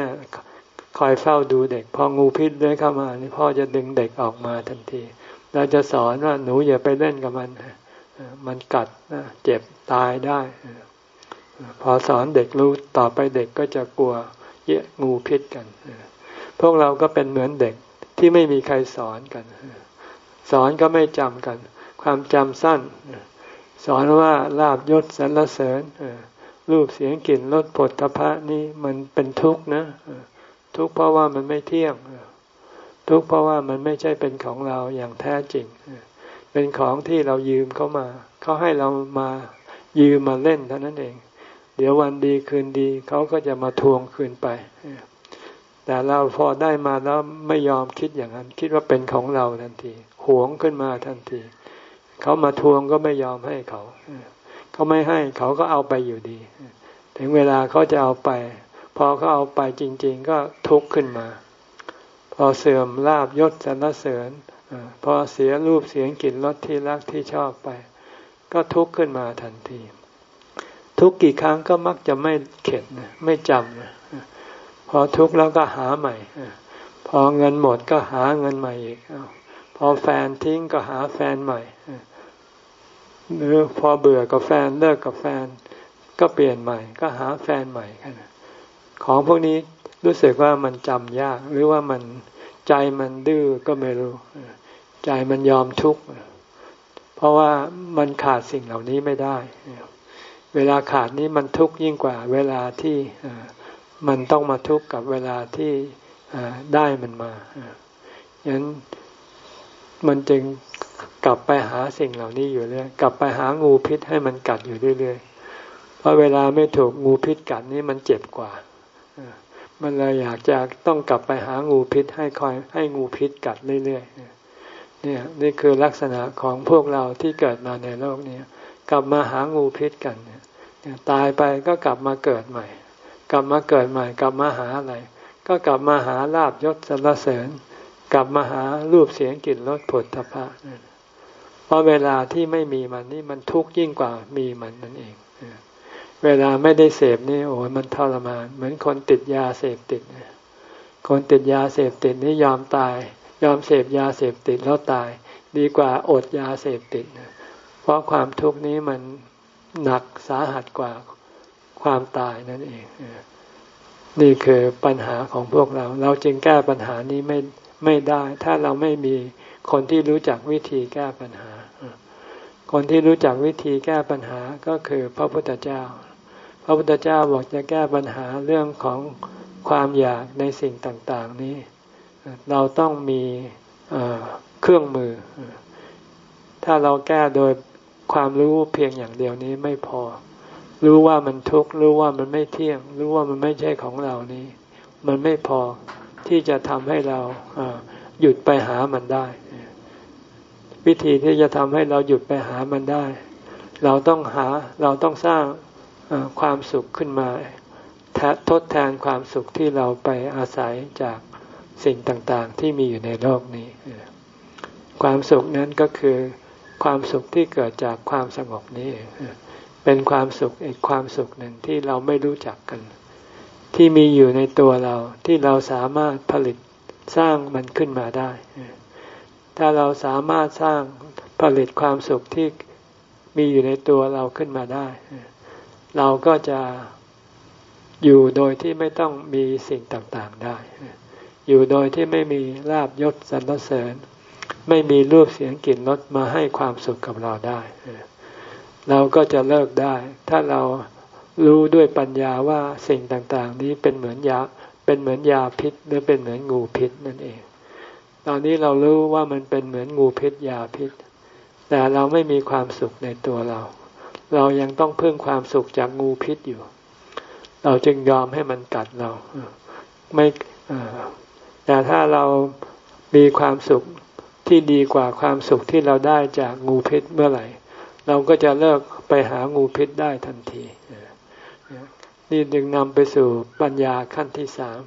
คอยเฝ้าดูเด็ก พองูพิษเลื้อยเข้ามานี่พ่อจะดึงเด็กออกมาทันทีเราจะสอนว่าหนูอย่าไปเล่นกับมันมันกัดเจ็บตายได้ พอสอนเด็กรู้ต่อไปเด็กก็จะกลัวเยอะงูพิษกัน พวกเราก็เป็นเหมือนเด็กที่ไม่มีใครสอนกัน สอนก็ไม่จำกัน ความจำสั้น สอนว่าลาบยศสรรเสริญรูปเสียงกลิ่นรสผลทพะนี่มันเป็นทุกข์นะ ทุกข์เพราะว่ามันไม่เที่ยง ทุกข์เพราะว่ามันไม่ใช่เป็นของเราอย่างแท้จริง เป็นของที่เรายืมเขามาเขาให้เรามายืมมาเล่นเท่านั้นเอง เดี๋ยววันดีคืนดีเขาก็จะมาทวงคืนไป แต่เราพอได้มาแล้วไม่ยอมคิดอย่างนั้น คิดว่าเป็นของเราทันทีหวงขึ้นมาทันทีเขามาทวงก็ไม่ยอมให้เขาเขาไม่ให้เขาก็เอาไปอยู่ดี ถึงเวลาเขาจะเอาไป พอเขาเอาไปจริง ๆ ก็ทุกข์ขึ้นมา พอเสื่อมลาบยศสรรเสริญพอเสียรูปเสียงกลิ่นรสที่รักที่ชอบไป ก็ทุกข์ขึ้นมาทันที ทุกกี่ครั้งก็มักจะไม่เข็ดไม่จำพอทุกข์แล้วก็หาใหม่ พอเงินหมดก็หาเงินใหม่อีกพอแฟนทิ้งก็หาแฟนใหม่หรือพอเบื่อกับแฟนเลิกกับแฟน ก็เปลี่ยนใหม่ ก็หาแฟนใหม่กัน ของพวกนี้รู้สึกว่ามันจำยาก หรือว่ามันใจมันดื้อก็ไม่รู้ ใจมันยอมทุกข์เพราะว่ามันขาดสิ่งเหล่านี้ไม่ได้ เวลาขาดนี้มันทุกข์ยิ่งกว่า เวลาที่มันต้องมาทุกข์กับเวลาที่ได้มันมาอย่างนั้นมันจึงกลับไปหาสิ่งเหล่านี้อยู่เรื่อยกลับไปหางูพิษให้มันกัดอยู่เรื่อยๆเพราะเวลาไม่ถูกงูพิษกัดนี่มันเจ็บกว่า มันเลยอยากจะต้องกลับไปหางูพิษให้คอยให้งูพิษกัดเรื่อยๆเนี่ยนี่คือลักษณะของพวกเราที่เกิดมาในโลกนี้กลับมาหางูพิษกันเนี่ยตายไปก็กลับมาเกิดใหม่ กลับมาเกิดใหม่ กลับมาหาอะไร ก็กลับมาหาลาบยศสรรเสริญ กลับมาหารูปเสียงกลิ่นรสผลทพะเพราะเวลาที่ไม่มีมันนี่มันทุกข์ยิ่งกว่ามีมันนั่นเอง เวลาไม่ได้เสพนี่โอ้มันทรมาน เหมือนคนติดยาเสพติด คนติดยาเสพติดนี่ยอมตาย ยอมเสพยาเสพติดแล้วตาย ดีกว่าอดยาเสพติด เพราะความทุกข์นี้มันหนักสาหัสกว่าความตายนั่นเอง นี่คือปัญหาของพวกเรา เราจึงแก้ปัญหานี้ไม่ไม่ได้ ถ้าเราไม่มีคนที่รู้จักวิธีแก้ปัญหา คนที่รู้จักวิธีแก้ปัญหาก็คือพระพุทธเจ้า พระพุทธเจ้าบอกจะแก้ปัญหาเรื่องของความอยากในสิ่งต่างๆนี้ เราต้องมีเครื่องมือ ถ้าเราแก้โดยความรู้เพียงอย่างเดียวนี้ไม่พอ รู้ว่ามันทุกข์รู้ว่ามันไม่เที่ยง รู้ว่ามันไม่ใช่ของเรานี้ มันไม่พอที่จะทำให้เราหยุดไปหามันได้ วิธีที่จะทำให้เราหยุดไปหามันได้ เราต้องหาเราต้องสร้าง ความสุขขึ้นมาทดแทนความสุขที่เราไปอาศัยจากสิ่งต่างๆ ที่มีอยู่ในโลกนี้ ความสุขนั้นก็คือความสุขที่เกิดจากความสงบนี้ เป็นความสุขอีกความสุขหนึ่งที่เราไม่รู้จักกัน ที่มีอยู่ในตัวเราที่เราสามารถผลิตสร้างมันขึ้นมาได้ ถ้าเราสามารถสร้างผลิตความสุขที่มีอยู่ในตัวเราขึ้นมาได้ เราก็จะอยู่โดยที่ไม่ต้องมีสิ่งต่างๆได้ อยู่โดยที่ไม่มีลาบยศสรรเสริญ ไม่มีรูปเสียงกลิ่นรสมาให้ความสุขกับเราได้ เราก็จะเลิกได้ ถ้าเรารู้ด้วยปัญญาว่าสิ่งต่างๆ นี้เป็นเหมือนยาเป็นเหมือนยาพิษหรือเป็นเหมือนงูพิษนั่นเอง ตอนนี้เรารู้ว่ามันเป็นเหมือนงูพิษยาพิษ แต่เราไม่มีความสุขในตัวเรา เรายังต้องพึ่งความสุขจากงูพิษอยู่ เราจึงยอมให้มันกัดเราไม่แต่ถ้าเรามีความสุขที่ดีกว่าความสุขที่เราได้จากงูพิษเมื่อไหร่ เราก็จะเลิกไปหางูพิษได้ทันทีนี่ดึงนำไปสู่ปัญญาขั้นที่สาม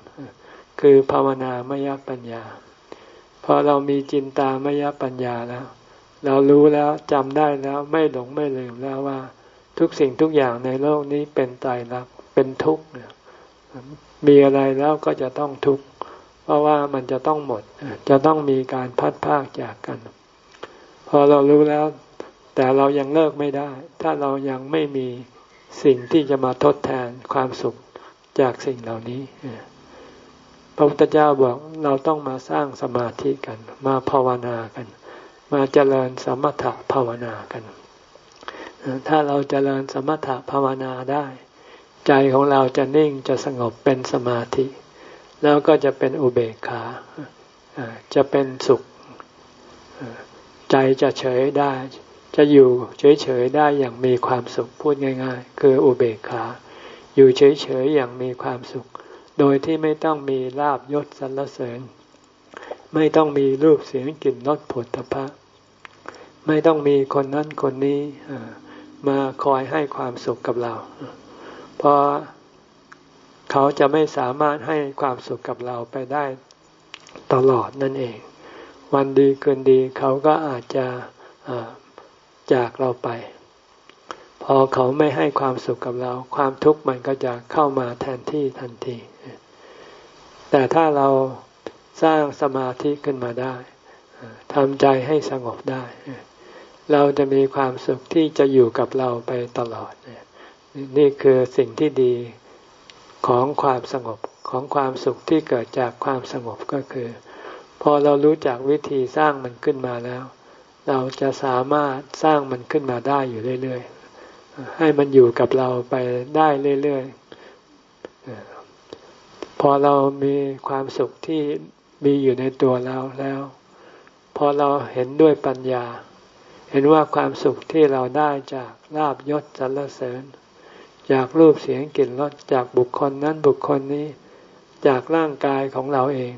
คือภาวนามยปัญญา พอเรามีจินตามยปัญญาแล้ว เรารู้แล้วจำได้แล้วไม่หลงไม่ลืมแล้วว่า ทุกสิ่งทุกอย่างในโลกนี้เป็นตายรักเป็นทุกข์มีอะไรแล้วก็จะต้องทุกข์เพราะว่ามันจะต้องหมด จะต้องมีการพัดพากจากกัน พอเรารู้แล้ว แต่เรายังเลิกไม่ได้ ถ้าเรายังไม่มีสิ่งที่จะมาทดแทนความสุขจากสิ่งเหล่านี้พระพุทธเจ้าบอกเราต้องมาสร้างสมาธิกัน มาภาวนากัน มาเจริญสมถะภาวนากัน ถ้าเราเจริญสมถะภาวนาได้ ใจของเราจะนิ่งจะสงบเป็นสมาธิ แล้วก็จะเป็นอุเบกขาจะเป็นสุข ใจจะเฉยได้ จะอยู่เฉยๆได้อย่างมีความสุขพูดง่าย ๆ คืออุเบกขา อยู่เฉยๆอย่างมีความสุข โดยที่ไม่ต้องมีลาบยศสรรเสริญ ไม่ต้องมีรูปเสียงกลิ่นรสผลตภะไม่ต้องมีคนนั้นคนนี้ มาคอยให้ความสุขกับเรา เพราะเขาจะไม่สามารถให้ความสุขกับเราไปได้ตลอดนั่นเอง วันดีคืนดีเขาก็อาจจะจากเราไป พอเขาไม่ให้ความสุขกับเรา ความทุกข์มันก็จะเข้ามาแทนที่ทันที แต่ถ้าเราสร้างสมาธิขึ้นมาได้ทำใจให้สงบได้ เราจะมีความสุขที่จะอยู่กับเราไปตลอด นี่คือสิ่งที่ดีของความสงบของความสุขที่เกิดจากความสงบก็คือ พอเรารู้จักวิธีสร้างมันขึ้นมาแล้ว เราจะสามารถสร้างมันขึ้นมาได้อยู่เรื่อยๆ ให้มันอยู่กับเราไปได้เรื่อยๆ พอเรามีความสุขที่มีอยู่ในตัวเราแล้ว พอเราเห็นด้วยปัญญา เห็นว่าความสุขที่เราได้จากลาบยศสรรเสริญ จากรูปเสียงกลิ่นรสจากบุคคลนั้นบุคคลนี้ จากร่างกายของเราเอง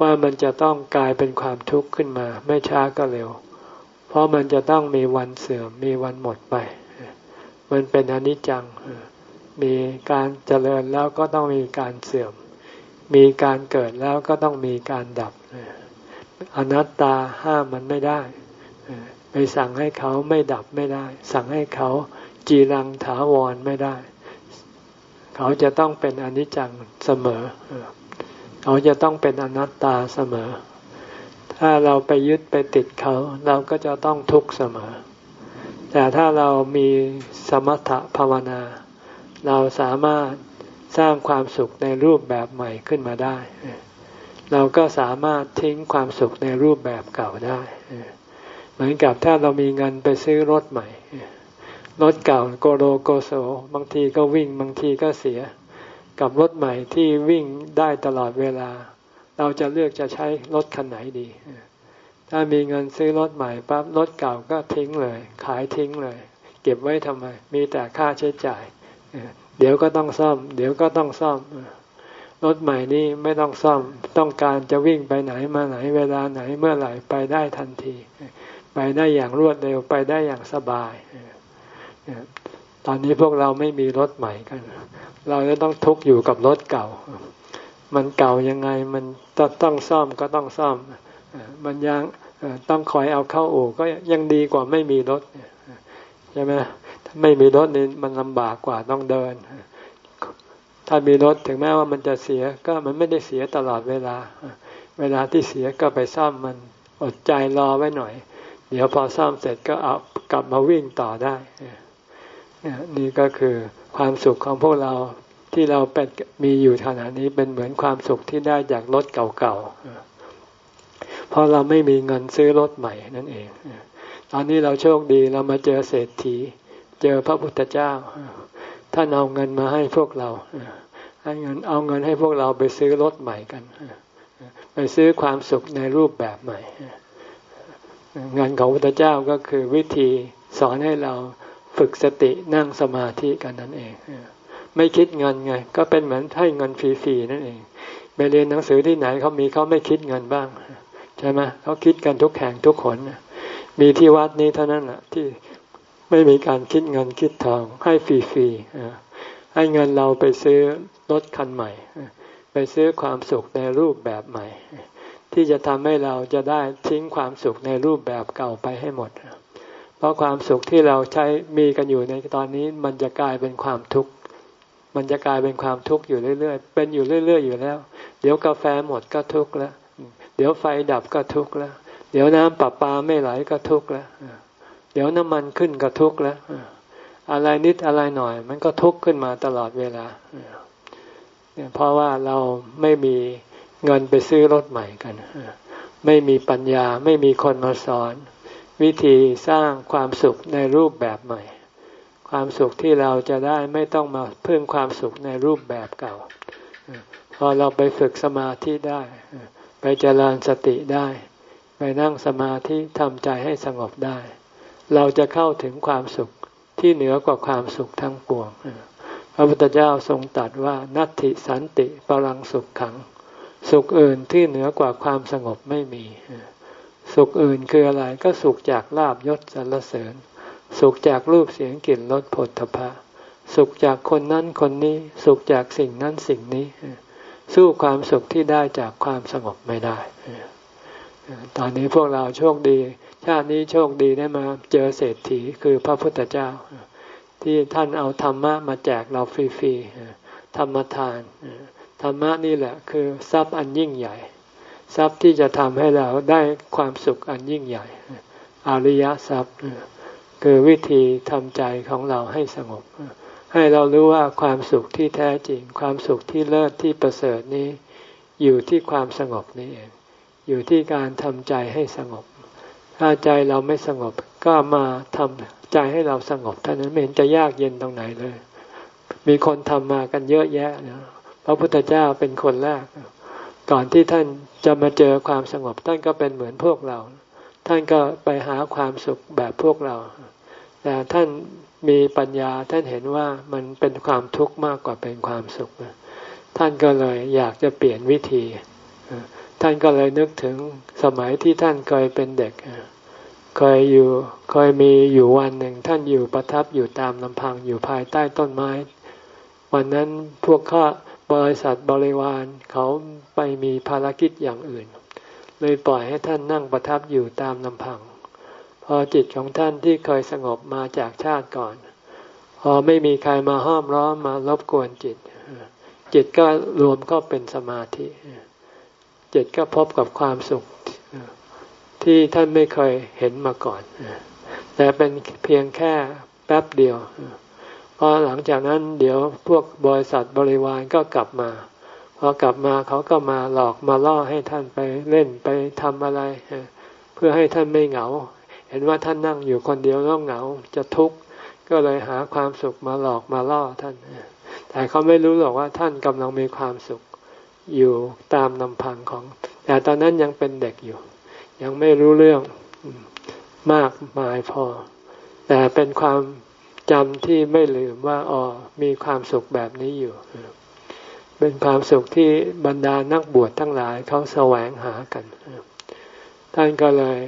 ว่ามันจะต้องกลายเป็นความทุกข์ขึ้นมา ไม่ช้าก็เร็ว เพราะมันจะต้องมีวันเสื่อมมีวันหมดไป มันเป็นอนิจจัง มีการเจริญแล้วก็ต้องมีการเสื่อม มีการเกิดแล้วก็ต้องมีการดับ อนัตตาห้ามมันไม่ได้ ไปสั่งให้เขาไม่ดับไม่ได้ สั่งให้เขาจีรังถาวรไม่ได้ เขาจะต้องเป็นอนิจจังเสมอ เขาจะต้องเป็นอนัตตาเสมอ ถ้าเราไปยึดไปติดเขา เราก็จะต้องทุกข์เสมอ แต่ถ้าเรามีสมถะภาวนา เราสามารถสร้างความสุขในรูปแบบใหม่ขึ้นมาได้ เราก็สามารถทิ้งความสุขในรูปแบบเก่าได้ เหมือนกับถ้าเรามีเงินไปซื้อรถใหม่ รถเก่าโกโรโกโซบางทีก็วิ่งบางทีก็เสีย กับรถใหม่ที่วิ่งได้ตลอดเวลา เราจะเลือกจะใช้รถคันไหนดี ถ้ามีเงินซื้อรถใหม่ปั๊บรถเก่าก็ทิ้งเลย ขายทิ้งเลย เก็บไว้ทำไม มีแต่ค่าใช้จ่าย เดี๋ยวก็ต้องซ่อม เดี๋ยวก็ต้องซ่อมรถใหม่นี่ไม่ต้องซ่อม ต้องการจะวิ่งไปไหนมาไหนเวลาไหนเมื่อไหร่ไปได้ทันที ไปได้อย่างรวดเร็วไปได้อย่างสบาย ตอนนี้พวกเราไม่มีรถใหม่กัน เราจะต้องทุกอยู่กับรถเก่า มันเก่ายังไงมันต้องซ่อมก็ต้องซ่อม มันยังต้องคอยเอาเข้าอู่ก็ยังดีกว่าไม่มีรถใช่ไหมไม่มีรถนี่มันลำบากกว่าต้องเดิน ถ้ามีรถถึงแม้ว่ามันจะเสียก็มันไม่ได้เสียตลอดเวลา เวลาที่เสียก็ไปซ่อมมันอดใจรอไว้หน่อย เดี๋ยวพอซ่อมเสร็จก็เอากลับมาวิ่งต่อได้นี่ก็คือความสุขของพวกเราที่เราเป็นมีอยู่ขณะนี้เป็นเหมือนความสุขที่ได้จากรถเก่าๆเพราะเราไม่มีเงินซื้อรถใหม่นั่นเอง ตอนนี้เราโชคดีเรามาเจอเศรษฐี เจอพระพุทธเจ้าท่านเอาเงินมาให้พวกเราให้เงินเอาเงินให้พวกเราไปซื้อรถใหม่กัน ไปซื้อความสุขในรูปแบบใหม่ เงินของพระพุทธเจ้าก็คือวิธีสอนให้เราฝึกสตินั่งสมาธิกันนั่นเอง ไม่คิดเงินไง ก็เป็นเหมือนให้เงินฟรีๆนั่นเองไปเรียนหนังสือที่ไหนเขามีเขาไม่คิดเงินบ้าง ใช่ไหมเขาคิดกันทุกแห่งทุกคนมีที่วัดนี้เท่านั้นแหละที่ไม่มีการคิดเงินคิดทอง ให้ฟรีๆให้เงินเราไปซื้อรถคันใหม่ ไปซื้อความสุขในรูปแบบใหม่ ที่จะทำให้เราจะได้ทิ้งความสุขในรูปแบบเก่าไปให้หมด เพราะความสุขที่เราใช้มีกันอยู่ในตอนนี้ มันจะกลายเป็นความทุกข์ มันจะกลายเป็นความทุกข์อยู่เรื่อยๆ เป็นอยู่เรื่อย ๆ อยู่แล้ว เดี๋ยวกาแฟหมดก็ทุกข์แล้ว เดี๋ยวไฟดับก็ทุกข์แล้ว เดี๋ยวน้ำประปาไม่ไหลก็ทุกข์แล้ว เดี๋ยวน้ำมันขึ้นก็ทุกข์แล้ว อะไรนิดอะไรหน่อย มันก็ทุกข์ขึ้นมาตลอดเวลาเนี่ยเพราะว่าเราไม่มี เงินไปซื้อรถใหม่กัน ไม่มีปัญญาไม่มีคนมาสอน วิธีสร้างความสุขในรูปแบบใหม่ ความสุขที่เราจะได้ไม่ต้องมาเพิ่มความสุขในรูปแบบเก่า พอเราไปฝึกสมาธิได้ ไปเจริญสติได้ ไปนั่งสมาธิทำใจให้สงบได้ เราจะเข้าถึงความสุขที่เหนือกว่าความสุขทั้งปวงพระพุทธเจ้าทรงตรัสว่านัตติสันติปรังสุขขัง สุขอื่นที่เหนือกว่าความสงบไม่มี สุขอื่นคืออะไรก็สุขจากลาบยศสรรเสริญ สุขจากรูปเสียงกลิ่นรสผลทพะ สุขจากคนนั้นคนนี้ สุขจากสิ่งนั้นสิ่งนี้ สู้ความสุขที่ได้จากความสงบไม่ได้ ตอนนี้พวกเราโชคดี ชาตินี้โชคดีได้มาเจอเศรษฐีคือพระพุทธเจ้า ที่ท่านเอาธรรมะมาแจกเราฟรีๆธรรมทาน ธรรมะนี่แหละคือทรัพย์อันยิ่งใหญ่ ทรัพย์ที่จะทำให้เราได้ความสุขอันยิ่งใหญ่อริยทรัพย์คือวิธีทำใจของเราให้สงบ ให้เรารู้ว่าความสุขที่แท้จริง ความสุขที่เลิศที่ประเสริฐนี้ อยู่ที่ความสงบนี้เอง อยู่ที่การทำใจให้สงบ ถ้าใจเราไม่สงบ ก็มาทำใจให้เราสงบเท่านั้นไม่เห็นจะยากเย็นตรงไหนเลย มีคนทำมากันเยอะแยะนะ พระพุทธเจ้าเป็นคนแรก ก่อนที่ท่านจะมาเจอความสงบท่านก็เป็นเหมือนพวกเรา ท่านก็ไปหาความสุขแบบพวกเรา แต่ท่านมีปัญญาท่านเห็นว่ามันเป็นความทุกข์มากกว่าเป็นความสุข ท่านก็เลยอยากจะเปลี่ยนวิธี ท่านก็เลยนึกถึงสมัยที่ท่านเคยเป็นเด็ก เคยอยู่เคยมีอยู่วันหนึ่งท่านอยู่ประทับอยู่ตามลำพังอยู่ภายใต้ต้นไม้ วันนั้นพวกข้า บริษัทบริวารเขาไปมีภารกิจอย่างอื่น เลยปล่อยให้ท่านนั่งประทับอยู่ตามลำพัง พอจิตของท่านที่เคยสงบมาจากชาติก่อน พอไม่มีใครมาห้อมร้อมมารบกวนจิต จิตก็รวมก็เป็นสมาธิ จิตก็พบกับความสุขที่ท่านไม่เคยเห็นมาก่อน แต่เป็นเพียงแค่แป๊บเดียว พอหลังจากนั้นเดี๋ยวพวกบริษัทบริวารก็กลับมาพอกลับมาเขาก็มาหลอกมาล่อให้ท่านไปเล่นไปทำอะไร เพื่อให้ท่านไม่เหงา เห็นว่าท่านนั่งอยู่คนเดียวแล้วเหงาจะทุกข์ก็เลยหาความสุขมาหลอกมาล่อท่าน แต่เขาไม่รู้หรอกว่าท่านกำลังมีความสุขอยู่ตามลำพังของ แต่ตอนนั้นยังเป็นเด็กอยู่ ยังไม่รู้เรื่องมากมายพอ แต่เป็นความ จำที่ไม่ลืมว่าอ๋อมีความสุขแบบนี้อยู่ เป็นความสุขที่บรรดานักบวชทั้งหลายเขาแสวงหากัน ท่านก็เลย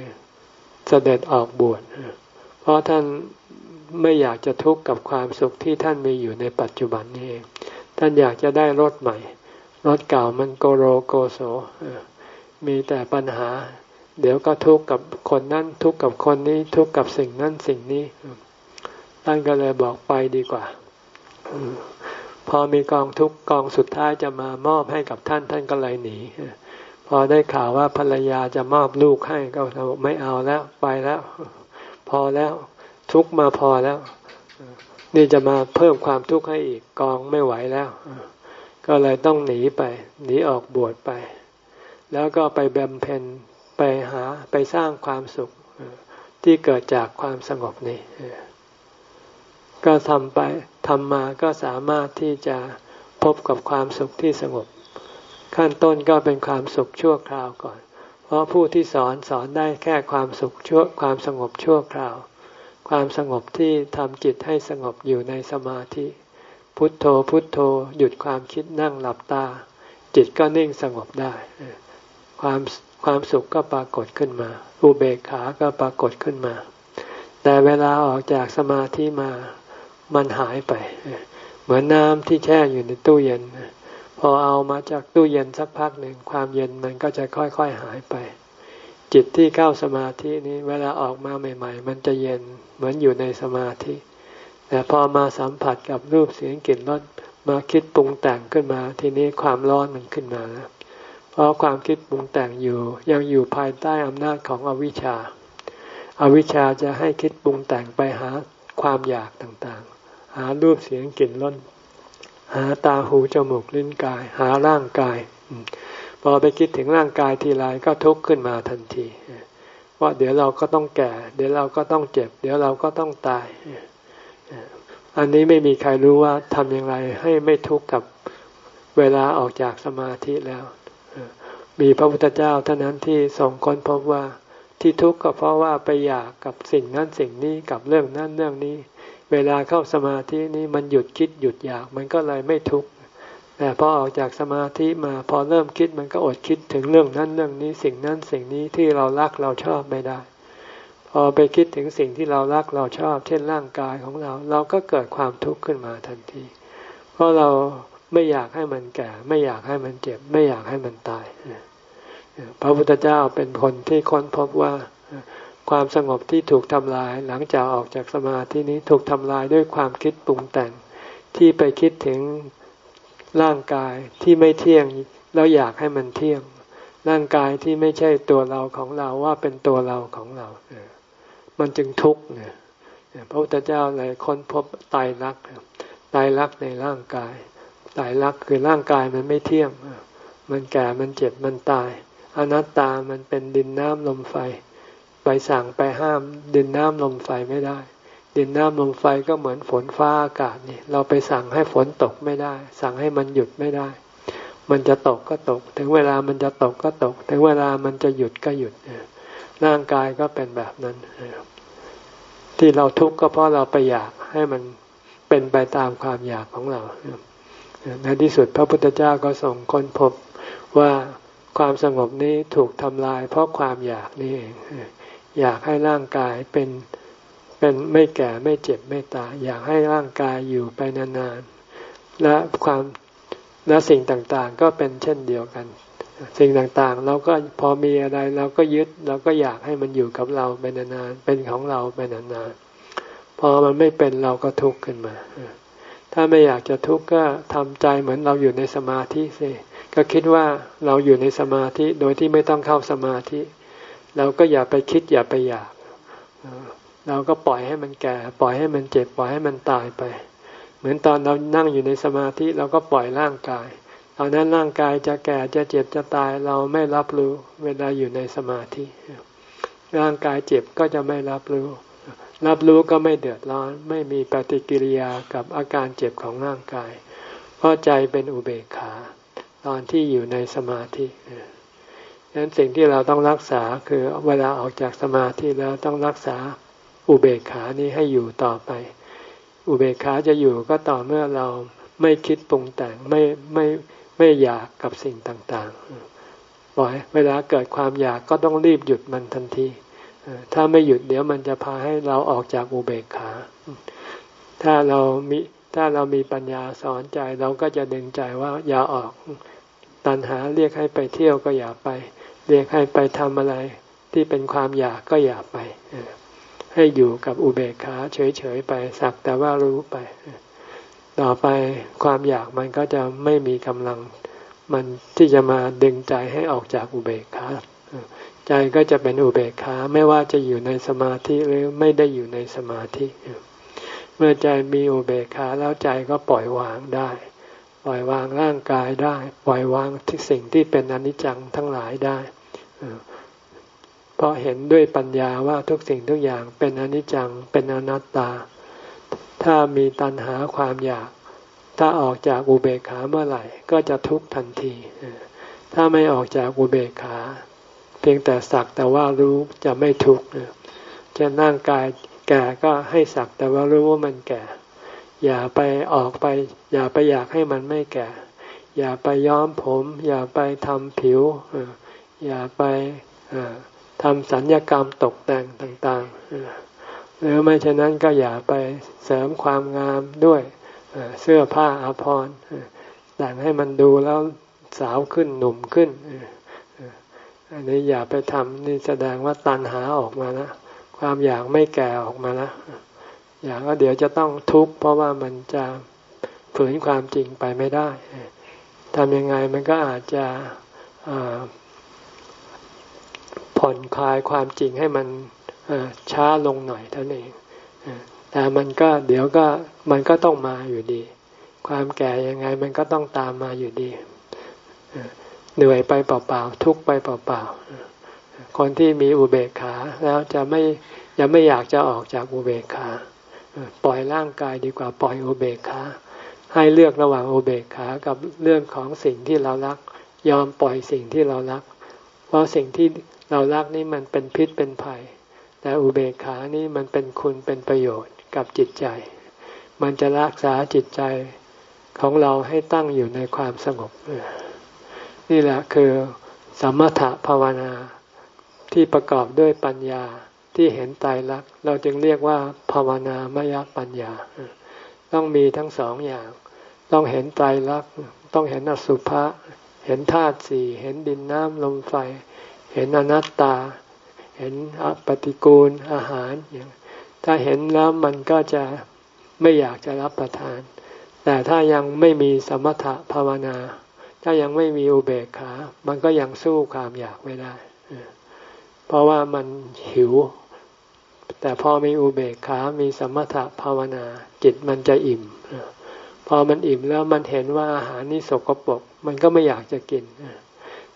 เสด็จออกบวชเพราะท่านไม่อยากจะทุกข์กับความสุขที่ท่านมีอยู่ในปัจจุบันนี้ ท่านอยากจะได้รถใหม่ รถเก่ามันโกโรโกโสมีแต่ปัญหา เดี๋ยวก็ทุกข์กับคนนั้นทุกข์กับคนนี้ ทุกข์กับสิ่งนั้นสิ่งนี้ ท่านก็เลยบอกไปดีกว่า พอมีกองทุกกองสุดท้ายจะมามอบให้กับท่านท่านก็เลยหนี พอได้ข่าวว่าภรรยาจะมอบลูกให้ก็ไม่เอาแล้วไปแล้ว พอแล้วทุกมาพอแล้ว นี่จะมาเพิ่มความทุกข์ให้อีกกองไม่ไหวแล้ว ก็เลยต้องหนีไป หนีออกบวชไป แล้วก็ไปบำเพ็ญไปหาไปสร้างความสุขที่เกิดจากความสงบนี้ ก็ทำไปทำมาก็สามารถที่จะพบกับความสุขที่สงบ ขั้นต้นก็เป็นความสุขชั่วคราวก่อน เพราะผู้ที่สอนสอนได้แค่ความสุขชั่วความสงบชั่วคราว ความสงบที่ทำจิตให้สงบอยู่ในสมาธิ พุทโธพุทโธหยุดความคิดนั่งหลับตา จิตก็นิ่งสงบได้ ความความสุขก็ปรากฏขึ้นมา อุเบกขาก็ปรากฏขึ้นมา แต่เวลาออกจากสมาธิมา มันหายไป เหมือนน้ำที่แช่อยู่ในตู้เย็น พอเอามาจากตู้เย็นสักพักหนึ่งความเย็นมันก็จะค่อยๆหายไป จิตที่เข้าสมาธินี้เวลาออกมาใหม่ๆ มันจะเย็นเหมือนอยู่ในสมาธิ แต่พอมาสัมผัสกับรูปเสียงกลิ่นรสมาคิดปรุงแต่งขึ้นมา ทีนี้ความร้อนมันขึ้นมาแล้วเพราะความคิดปรุงแต่งอยู่ยังอยู่ภายใต้อำนาจของอวิชชาอาวิชชาจะให้คิดปรุงแต่งไปหาความอยากต่างๆ หารูปเสียงกลิ่นรสหาตาหูจมูกลิ้นกาย หาร่างกาย พอไปคิดถึงร่างกายทีไรก็ทุกข์ขึ้นมาทันทีว่าเดี๋ยวเราก็ต้องแก่ เดี๋ยวเราก็ต้องเจ็บ เดี๋ยวเราก็ต้องตาย อันนี้ไม่มีใครรู้ว่าทำอย่างไรให้ไม่ทุกข์กับเวลาออกจากสมาธิแล้ว มีพระพุทธเจ้าเท่านั้นที่ส่งคนพบว่าที่ทุกข์ก็เพราะว่าไปอยากกับสิ่งนั้นสิ่งนี้กับเรื่องนั้นเรื่องนี้ เวลาเข้าสมาธินี้มันหยุดคิดหยุดอยากมันก็เลยไม่ทุกข์แต่พอออกจากสมาธิมาพอเริ่มคิดมันก็อดคิดถึงเรื่องนั้นเรื่องนี้สิ่งนั้นสิ่งนี้ที่เรารักเราชอบไม่ได้ พอไปคิดถึงสิ่งที่เรารักเราชอบ เช่นร่างกายของเรา เราก็เกิดความทุกข์ขึ้นมาทันที เพราะเราไม่อยากให้มันแก่ ไม่อยากให้มันเจ็บ ไม่อยากให้มันตายพระพุทธเจ้าเป็นคนที่ค้นพบว่า ความสงบที่ถูกทำลายหลังจากออกจากสมาธินี้ถูกทำลายด้วยความคิดปรุงแต่ง ที่ไปคิดถึงร่างกายที่ไม่เที่ยงแล้วอยากให้มันเที่ยง ร่างกายที่ไม่ใช่ตัวเราของเราว่าเป็นตัวเราของเรา มันจึงทุกข์เนี่ยพระพุทธเจ้าเลยค้นพบตายรักตายรักในร่างกายตายรักคือร่างกายมันไม่เที่ยงมันแก่มันเจ็บมันตาย อนัตตามันเป็นดินน้ำลมไฟ ไปสั่งไปห้ามดินน้ำลมไฟไม่ได้ ดินน้ำลมไฟก็เหมือนฝนฟ้าอากาศนี่เราไปสั่งให้ฝนตกไม่ได้ สั่งให้มันหยุดไม่ได้ มันจะตกก็ตก ถึงเวลามันจะตกก็ตก ถึงเวลามันจะหยุดก็หยุดร่างกายก็เป็นแบบนั้นที่เราทุกข์ก็เพราะเราไปอยากให้มันเป็นไปตามความอยากของเราในที่สุดพระพุทธเจ้าก็ส่งคนพบว่าความสงบนี้ถูกทำลายเพราะความอยากนี่เอง อยากให้ร่างกายเป็นเป็นไม่แก่ไม่เจ็บไม่ตาย อยากให้ร่างกายอยู่ไปนานๆและความและสิ่งต่างๆ ก็เป็นเช่นเดียวกัน สิ่งต่างๆ เราก็พอมีอะไรเราก็ยึดเราก็อยากให้มันอยู่กับเราไปนานๆเป็นของเราไปนานๆพอมันไม่เป็นเราก็ทุกข์ขึ้นมา ถ้าไม่อยากจะทุกข์ก็ทำใจเหมือนเราอยู่ในสมาธิสิก็คิดว่าเราอยู่ในสมาธิโดยที่ไม่ต้องเข้าสมาธิ เราก็อย่าไปคิดอย่าไปอยากเราก็ปล่อยให้มันแก่ ปล่อยให้มันเจ็บ ปล่อยให้มันตายไป เหมือนตอนเรานั่งอยู่ในสมาธิเราก็ปล่อยร่างกาย ตอนนั้นร่างกายจะแก่จะเจ็บจะตายเราไม่รับรู้เวลาอยู่ในสมาธิ ร่างกายเจ็บก็จะไม่รับรู้ รับรู้ก็ไม่เดือดร้อน ไม่มีปฏิกิริยากับอาการเจ็บของร่างกาย เพราะใจเป็นอุเบกขา ตอนที่อยู่ในสมาธิ นั้นสิ่งที่เราต้องรักษาคือเวลาออกจากสมาธิแล้วต้องรักษาอุเบกขานี้ให้อยู่ต่อไป อุเบกขาจะอยู่ก็ต่อเมื่อเราไม่คิดปรุงแต่งไม่ไม่ไม่อยากกับสิ่งต่างๆปล่อยเวลาเกิดความอยากก็ต้องรีบหยุดมันทันที ถ้าไม่หยุดเดี๋ยวมันจะพาให้เราออกจากอุเบกขา ถ้าเรามีถ้าเรามีปัญญาสอนใจเราก็จะดึงใจว่าอย่าออก ตัณหาเรียกให้ไปเที่ยวก็อย่าไป เรียกให้ไปทำอะไรที่เป็นความอยากก็อย่าไปให้อยู่กับอุเบกขาเฉยๆไปสักแต่ว่ารู้ไป ต่อไปความอยากมันก็จะไม่มีกำลัง มันที่จะมาดึงใจให้ออกจากอุเบกขาใจก็จะเป็นอุเบกขาไม่ว่าจะอยู่ในสมาธิหรือไม่ได้อยู่ในสมาธิ เมื่อใจมีอุเบกขาแล้วใจก็ปล่อยวางได้ ปล่อยวางร่างกายได้ ปล่อยวางที่สิ่งที่เป็นอนิจจังทั้งหลายได้ เพราะเห็นด้วยปัญญาว่าทุกสิ่งทุกอย่างเป็นอนิจจังเป็นอนัตตา ถ้ามีตัณหาความอยาก ถ้าออกจากอุเบกขาเมื่อไหร่ ก็จะทุกข์ทันที ถ้าไม่ออกจากอุเบกขา เพียงแต่สักแต่ว่ารู้จะไม่ทุกข์จะนั่งกายแก่ก็ให้สักแต่ว่ารู้ว่ามันแก่ อย่าไปออกไป อย่าไปอยากให้มันไม่แก่ อย่าไปย้อมผม อย่าไปทำผิว อย่าไปทำสัญญกรรมตกแต่งต่างๆ หรือไม่เช่นนั้นก็อย่าไปเสริมความงามด้วยเสื้อผ้าอาภรณ์แต่งให้มันดูแล้วสาวขึ้นหนุ่มขึ้น อันนี้อย่าไปทำนี่แสดงว่าตันหาออกมานะ ความอยากไม่แก่ออกมานะอยากก็เดี๋ยวจะต้องทุกข์เพราะว่ามันจะฝืนความจริงไปไม่ได้ทำยังไงมันก็อาจจะ ผ่อนคลายความจริงให้มันช้าลงหน่อยเท่านั้นเองแต่มันก็เดี๋ยวก็มันก็ต้องมาอยู่ดี ความแก่ยังไงมันก็ต้องตามมาอยู่ดีเหนื่อยไปเปล่าๆทุกไปเปล่าๆคนที่มีอุเบกขาแล้วจะไม่ยังไม่อยากจะออกจากอุเบกขาปล่อยร่างกายดีกว่าปล่อยอุเบกขาให้เลือกระหว่างอุเบกขากับเรื่องของสิ่งที่เรารัก ยอมปล่อยสิ่งที่เรารัก เพราะสิ่งที่เรารักนี่มันเป็นพิษเป็นภัย แต่อุเบกขานี่มันเป็นคุณเป็นประโยชน์กับจิตใจ มันจะรักษาจิตใจของเราให้ตั้งอยู่ในความสงบ นี่แหละคือสมถะภาวนาที่ประกอบด้วยปัญญาที่เห็นตายรัก เราจึงเรียกว่าภาวนามยปัญญา ต้องมีทั้งสองอย่าง ต้องเห็นตายรัก ต้องเห็นอสุภะ เห็นธาตุสี่เห็นดินน้ำลมไฟ เห็นอนัตตา เห็นปฏิกูลอาหารอย่างถ้าเห็นแล้วมันก็จะไม่อยากจะรับประทาน แต่ถ้ายังไม่มีสมถะภาวนา ถ้ายังไม่มีอุเบกขา มันก็ยังสู้ความอยากไม่ได้ เพราะว่ามันหิว แต่พอมีอุเบกขา มีสมถะภาวนา จิตมันจะอิ่ม พอมันอิ่มแล้วมันเห็นว่าอาหารนี่สกปรกมันก็ไม่อยากจะกิน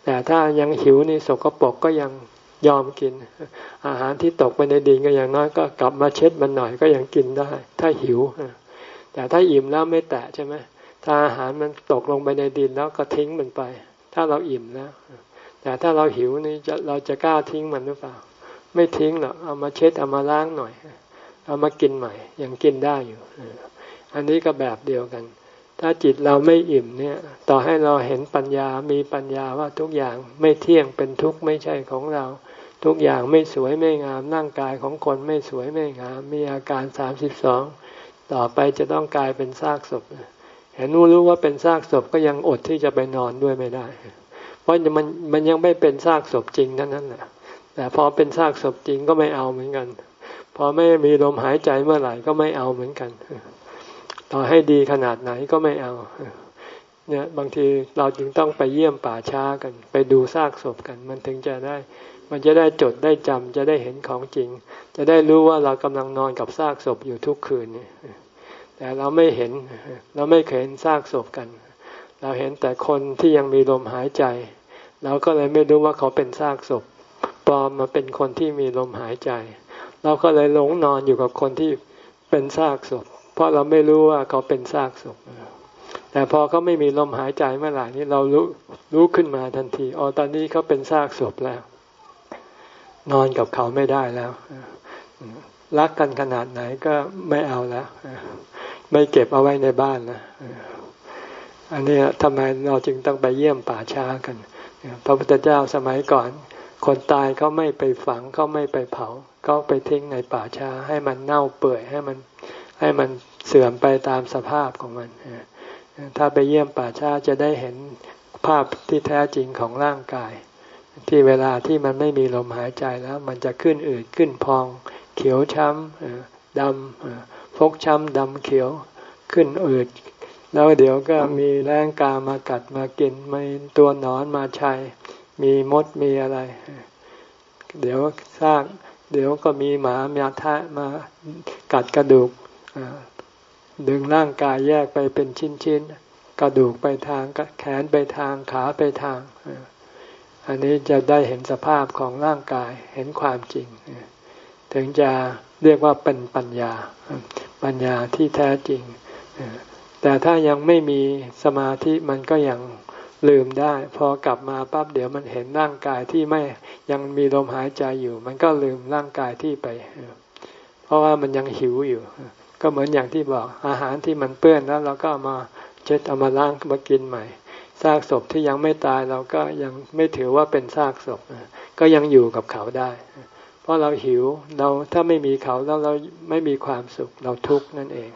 แต่ถ้ายังหิวนี่สกปรกก็ยังยอมกิน อาหารที่ตกไปในดินก็อย่างน้อยก็กลับมาเช็ดมันหน่อยก็ยังกินได้ ถ้าหิว แต่ถ้าอิ่มแล้วไม่แตะใช่ไหมถ้าอาหารมันตกลงไปในดินแล้วก็ทิ้งมันไป ถ้าเราอิ่มแล้วแต่ถ้าเราหิวนี่เราจะกล้าทิ้งมันหรือเปล่า ไม่ทิ้งหรอกเอามาเช็ดเอามาล้างหน่อย เอามากินใหม่ยังกินได้อยู่ อันนี้ก็แบบเดียวกัน ถ้าจิตเราไม่อิ่มเนี่ย ต่อให้เราเห็นปัญญา มีปัญญาว่าทุกอย่างไม่เที่ยงเป็นทุกข์ไม่ใช่ของเรา ทุกอย่างไม่สวยไม่งาม ร่างกายของคนไม่สวยไม่งาม มีอาการสามสิบสอง ต่อไปจะต้องกลายเป็นซากศพ เห็นรู้รู้ว่าเป็นซากศพก็ยังอดที่จะไปนอนด้วยไม่ได้ เพราะมันมันยังไม่เป็นซากศพจริงนั่นนั่นแหละ แต่พอเป็นซากศพจริงก็ไม่เอาเหมือนกัน พอไม่มีลมหายใจเมื่อไหร่ก็ไม่เอาเหมือนกัน ต่อให้ดีขนาดไหนก็ไม่เอา เนี่ยบางทีเราจึงต้องไปเยี่ยมป่าช้ากัน ไปดูซากศพกัน มันถึงจะได้ มันจะได้จดได้จำจะได้เห็นของจริง จะได้รู้ว่าเรากำลังนอนกับซากศพอยู่ทุกคืนเนี่ยแต่เราไม่เห็น เราไม่เคยเห็นซากศพกัน เราเห็นแต่คนที่ยังมีลมหายใจ เราก็เลยไม่รู้ว่าเขาเป็นซากศพปลอมมาเป็นคนที่มีลมหายใจ เราก็เลยหลงนอนอยู่กับคนที่เป็นซากศพ ราะเราไม่รู้ว่าเขาเป็นซากศพแต่พอเขาไม่มีลมหายใจเมื่อไหร่นี้เรารู้รู้ขึ้นมาทันทีอ๋อตอนนี้เขาเป็นซากศพแล้ว นอนกับเขาไม่ได้แล้วรักกันขนาดไหนก็ไม่เอาแล้วไม่เก็บเอาไว้ในบ้านนะอันนี้ทำไมเราจึงต้องไปเยี่ยมป่าช้ากันพระพุทธเจ้าสมัยก่อน คนตายเขาไม่ไปฝังเขาไม่ไปเผาเขาไปทิ้งในป่าช้า ให้มันเน่าเปื่อยให้มัน ให้มันเสื่อมไปตามสภาพของมัน ถ้าไปเยี่ยมป่าช้าจะได้เห็นภาพที่แท้จริงของร่างกาย ที่เวลาที่มันไม่มีลมหายใจแล้ว มันจะขึ้นอืดขึ้นพอง เขียวช้ำดำฟกช้ำดำเขียวขึ้นอืดแล้วเดี๋ยวก็มีแรงกามากัดมากินมีตัวหนอนมาชัย มีมดมีอะไร เดี๋ยวสร้างเดี๋ยวก็มีหมามีทะมากัดกระดูก ดึงร่างกายแยกไปเป็นชิ้นๆ กระดูกไปทางแขนไปทางขาไปทาง อันนี้จะได้เห็นสภาพของร่างกายเห็นความจริง ถึงจะเรียกว่าเป็นปัญญา ปัญญาที่แท้จริง แต่ถ้ายังไม่มีสมาธิมันก็ยังลืมได้ พอกลับมาปั๊บเดี๋ยวมันเห็นร่างกายที่ไม่ยังมีลมหายใจอยู่ มันก็ลืมร่างกายที่ไป เพราะว่ามันยังหิวอยู่ ก็เหมือนอย่างที่บอก อาหารที่มันเปื้อนแล้วเราก็เอามาเช็ดเอามาล้างมากินใหม่ซากศพที่ยังไม่ตายเราก็ยังไม่ถือว่าเป็นซากศพก็ยังอยู่กับเขาได้ เพราะเราหิวเราถ้าไม่มีเขาแล้วเราไม่มีความสุขเราทุกข์นั่นเอง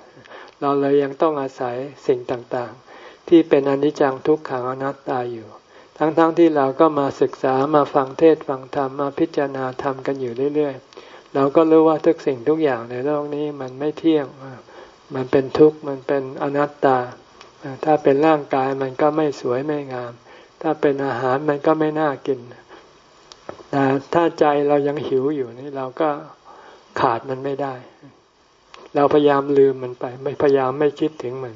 เราเลยยังต้องอาศัยสิ่งต่างๆ ที่เป็นอนิจจังทุกขังอนัตตาอยู่ ทั้งๆทที่เราก็มาศึกษามาฟังเทศฟังธรรมมาพิจารณาธรรมกันอยู่เรื่อยๆ เราก็รู้ว่าทุกสิ่งทุกอย่างในโลกนี้มันไม่เที่ยง มันเป็นทุกข์ มันเป็นอนัตตา ถ้าเป็นร่างกายมันก็ไม่สวยไม่งาม ถ้าเป็นอาหารมันก็ไม่น่ากิน แต่ถ้าใจเรายังหิวอยู่นี่เราก็ขาดมันไม่ได้ เราพยายามลืมมันไป ไม่พยายามไม่คิดถึงมัน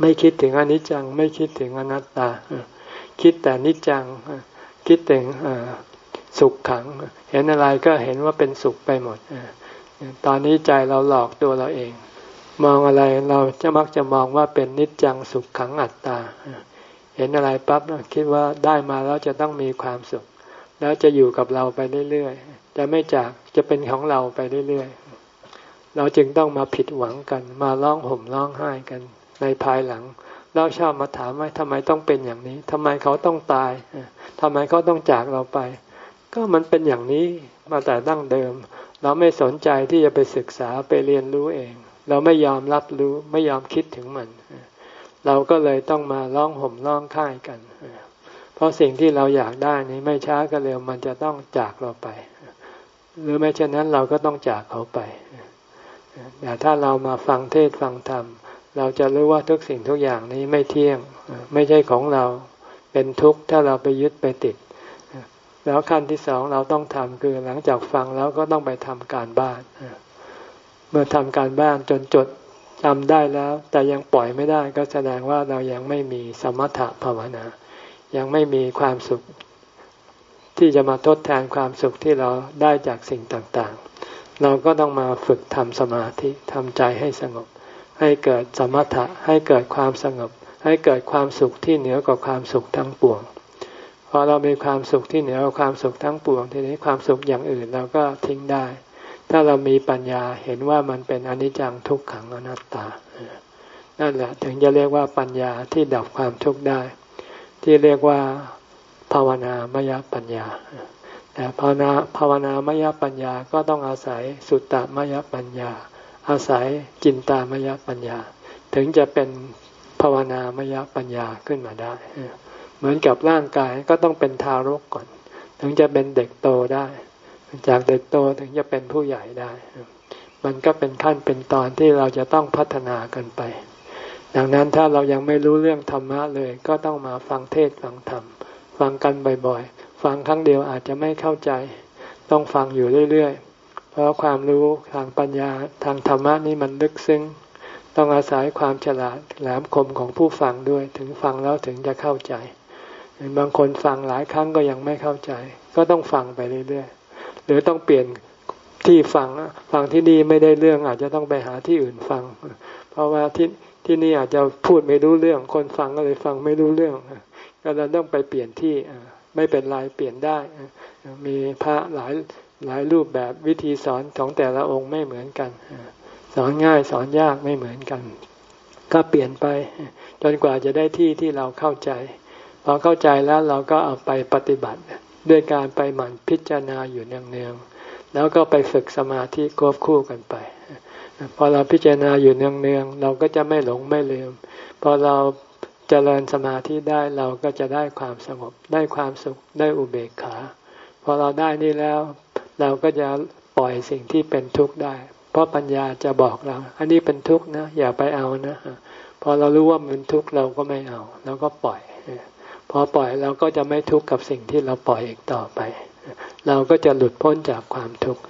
ไม่คิดถึงอนิจจัง ไม่คิดถึงอนัตตา คิดแต่นิจจัง คิดถึงสุขขัง เห็นอะไรก็เห็นว่าเป็นสุขไปหมดตอนนี้ใจเราหลอกตัวเราเอง มองอะไรเราจะมักจะมองว่าเป็นนิจจังสุขขังอัตตา เห็นอะไรปั๊บคิดว่าได้มาแล้วจะต้องมีความสุข แล้วจะอยู่กับเราไปเรื่อยๆจะไม่จากจะเป็นของเราไปเรื่อยๆเราจึงต้องมาผิดหวังกัน มาร้องห่มร้องไห้กันในภายหลังเราชอบมาถามว่าทำไมต้องเป็นอย่างนี้ทำไมเขาต้องตายทำไมเขาต้องจากเราไป ก็มันเป็นอย่างนี้มาแต่ดั้งเดิม เราไม่สนใจที่จะไปศึกษาไปเรียนรู้เอง เราไม่ยอมรับรู้ไม่ยอมคิดถึงมัน เราก็เลยต้องมาร้องห่มร้องไห้กัน เพราะสิ่งที่เราอยากได้นี้ไม่ช้าก็เร็วมันจะต้องจากเราไป หรือไม่เช่นนั้นเราก็ต้องจากเขาไปแต่ถ้าเรามาฟังเทศฟังธรรม เราจะรู้ว่าทุกสิ่งทุกอย่างนี้ไม่เที่ยง ไม่ใช่ของเราเป็นทุกข์ถ้าเราไปยึดไปติด แล้วขั้นที่สองเราต้องทำคือหลังจากฟังแล้วก็ต้องไปทำการบ้าน เมื่อทำการบ้านจนจดจำได้แล้ว แต่ยังปล่อยไม่ได้ก็แสดงว่าเรายังไม่มีสมถะภาวนา ยังไม่มีความสุข ที่จะมาทดแทนความสุขที่เราได้จากสิ่งต่างๆ เราก็ต้องมาฝึกทำสมาธิทำใจให้สงบ ให้เกิดสมถะให้เกิดความสงบ ให้เกิดความสุขที่เหนือกว่าความสุขทั้งปวง อเรามีความสุขที่เหนือกว่าความสุขทั้งปวงทีนี้ความสุขอย่างอื่นเราก็ทิ้งได้ ถ้าเรามีปัญญาเห็นว่ามันเป็นอนิจจังทุกขังอนัตตา นั่นแหละถึงจะเรียกว่าปัญญาที่ดับความทุกข์ได้ ที่เรียกว่าภาวนามยปัญญาแต่ภาวนาภาวนามยปัญญาก็ต้องอาศัยสุตตมยปัญญา อาศัยจินตามยปัญญา ถึงจะเป็นภาวนามยปัญญาขึ้นมาได้ เหมือนกับร่างกายก็ต้องเป็นทารกก่อน ถึงจะเป็นเด็กโตได้ จากเด็กโตถึงจะเป็นผู้ใหญ่ได้ มันก็เป็นขั้นเป็นตอนที่เราจะต้องพัฒนากันไป ดังนั้นถ้าเรายังไม่รู้เรื่องธรรมะเลย ก็ต้องมาฟังเทศฟังธรรม ฟังกันบ่อยๆ ฟังครั้งเดียวอาจจะไม่เข้าใจ ต้องฟังอยู่เรื่อยๆ เพราะความรู้ทางปัญญาทางธรรมะนี่มันลึกซึ้งต้องอาศัยความฉลาดแหลมคมของผู้ฟังด้วยถึงฟังแล้วถึงจะเข้าใจ บางคนฟังหลายครั้งก็ยังไม่เข้าใจ ก็ต้องฟังไปเรื่อยๆหรือต้องเปลี่ยนที่ฟังฟังที่นี่ไม่ได้เรื่องอาจจะต้องไปหาที่อื่นฟัง เพราะว่าที่ที่นี่อาจจะพูดไม่รู้เรื่อง คนฟังก็เลยฟังไม่รู้เรื่องก็เราต้องไปเปลี่ยนที่ไม่เป็นไรเปลี่ยนได้ มีพระหลายหลายรูปแบบวิธีสอนของแต่ละองค์ไม่เหมือนกัน สอนง่ายสอนยากไม่เหมือนกัน ก็เปลี่ยนไป จนกว่าจะได้ที่ที่เราเข้าใจ พอเข้าใจแล้วเราก็เอาไปปฏิบัติ ด้วยการไปหมั่นพิจารณาอยู่เนืองๆแล้วก็ไปฝึกสมาธิควบคู่กันไป พอเราพิจารณาอยู่เนืองๆเราก็จะไม่หลงไม่ลืม พอเราจเจริญสมาธิได้เราก็จะได้ความสงบ ได้ความสุขได้อุเบกขา พอเราได้นี่แล้ว เราก็จะปล่อยสิ่งที่เป็นทุกข์ได้ เพราะปัญญาจะบอกเรา อันนี้เป็นทุกข์นะ อย่าไปเอานะ พอเรารู้ว่ามันทุกข์เราก็ไม่เอา เราก็ปล่อย พอปล่อยเราก็จะไม่ทุกข์กับสิ่งที่เราปล่อยอีกต่อไป เราก็จะหลุดพ้นจากความทุกข์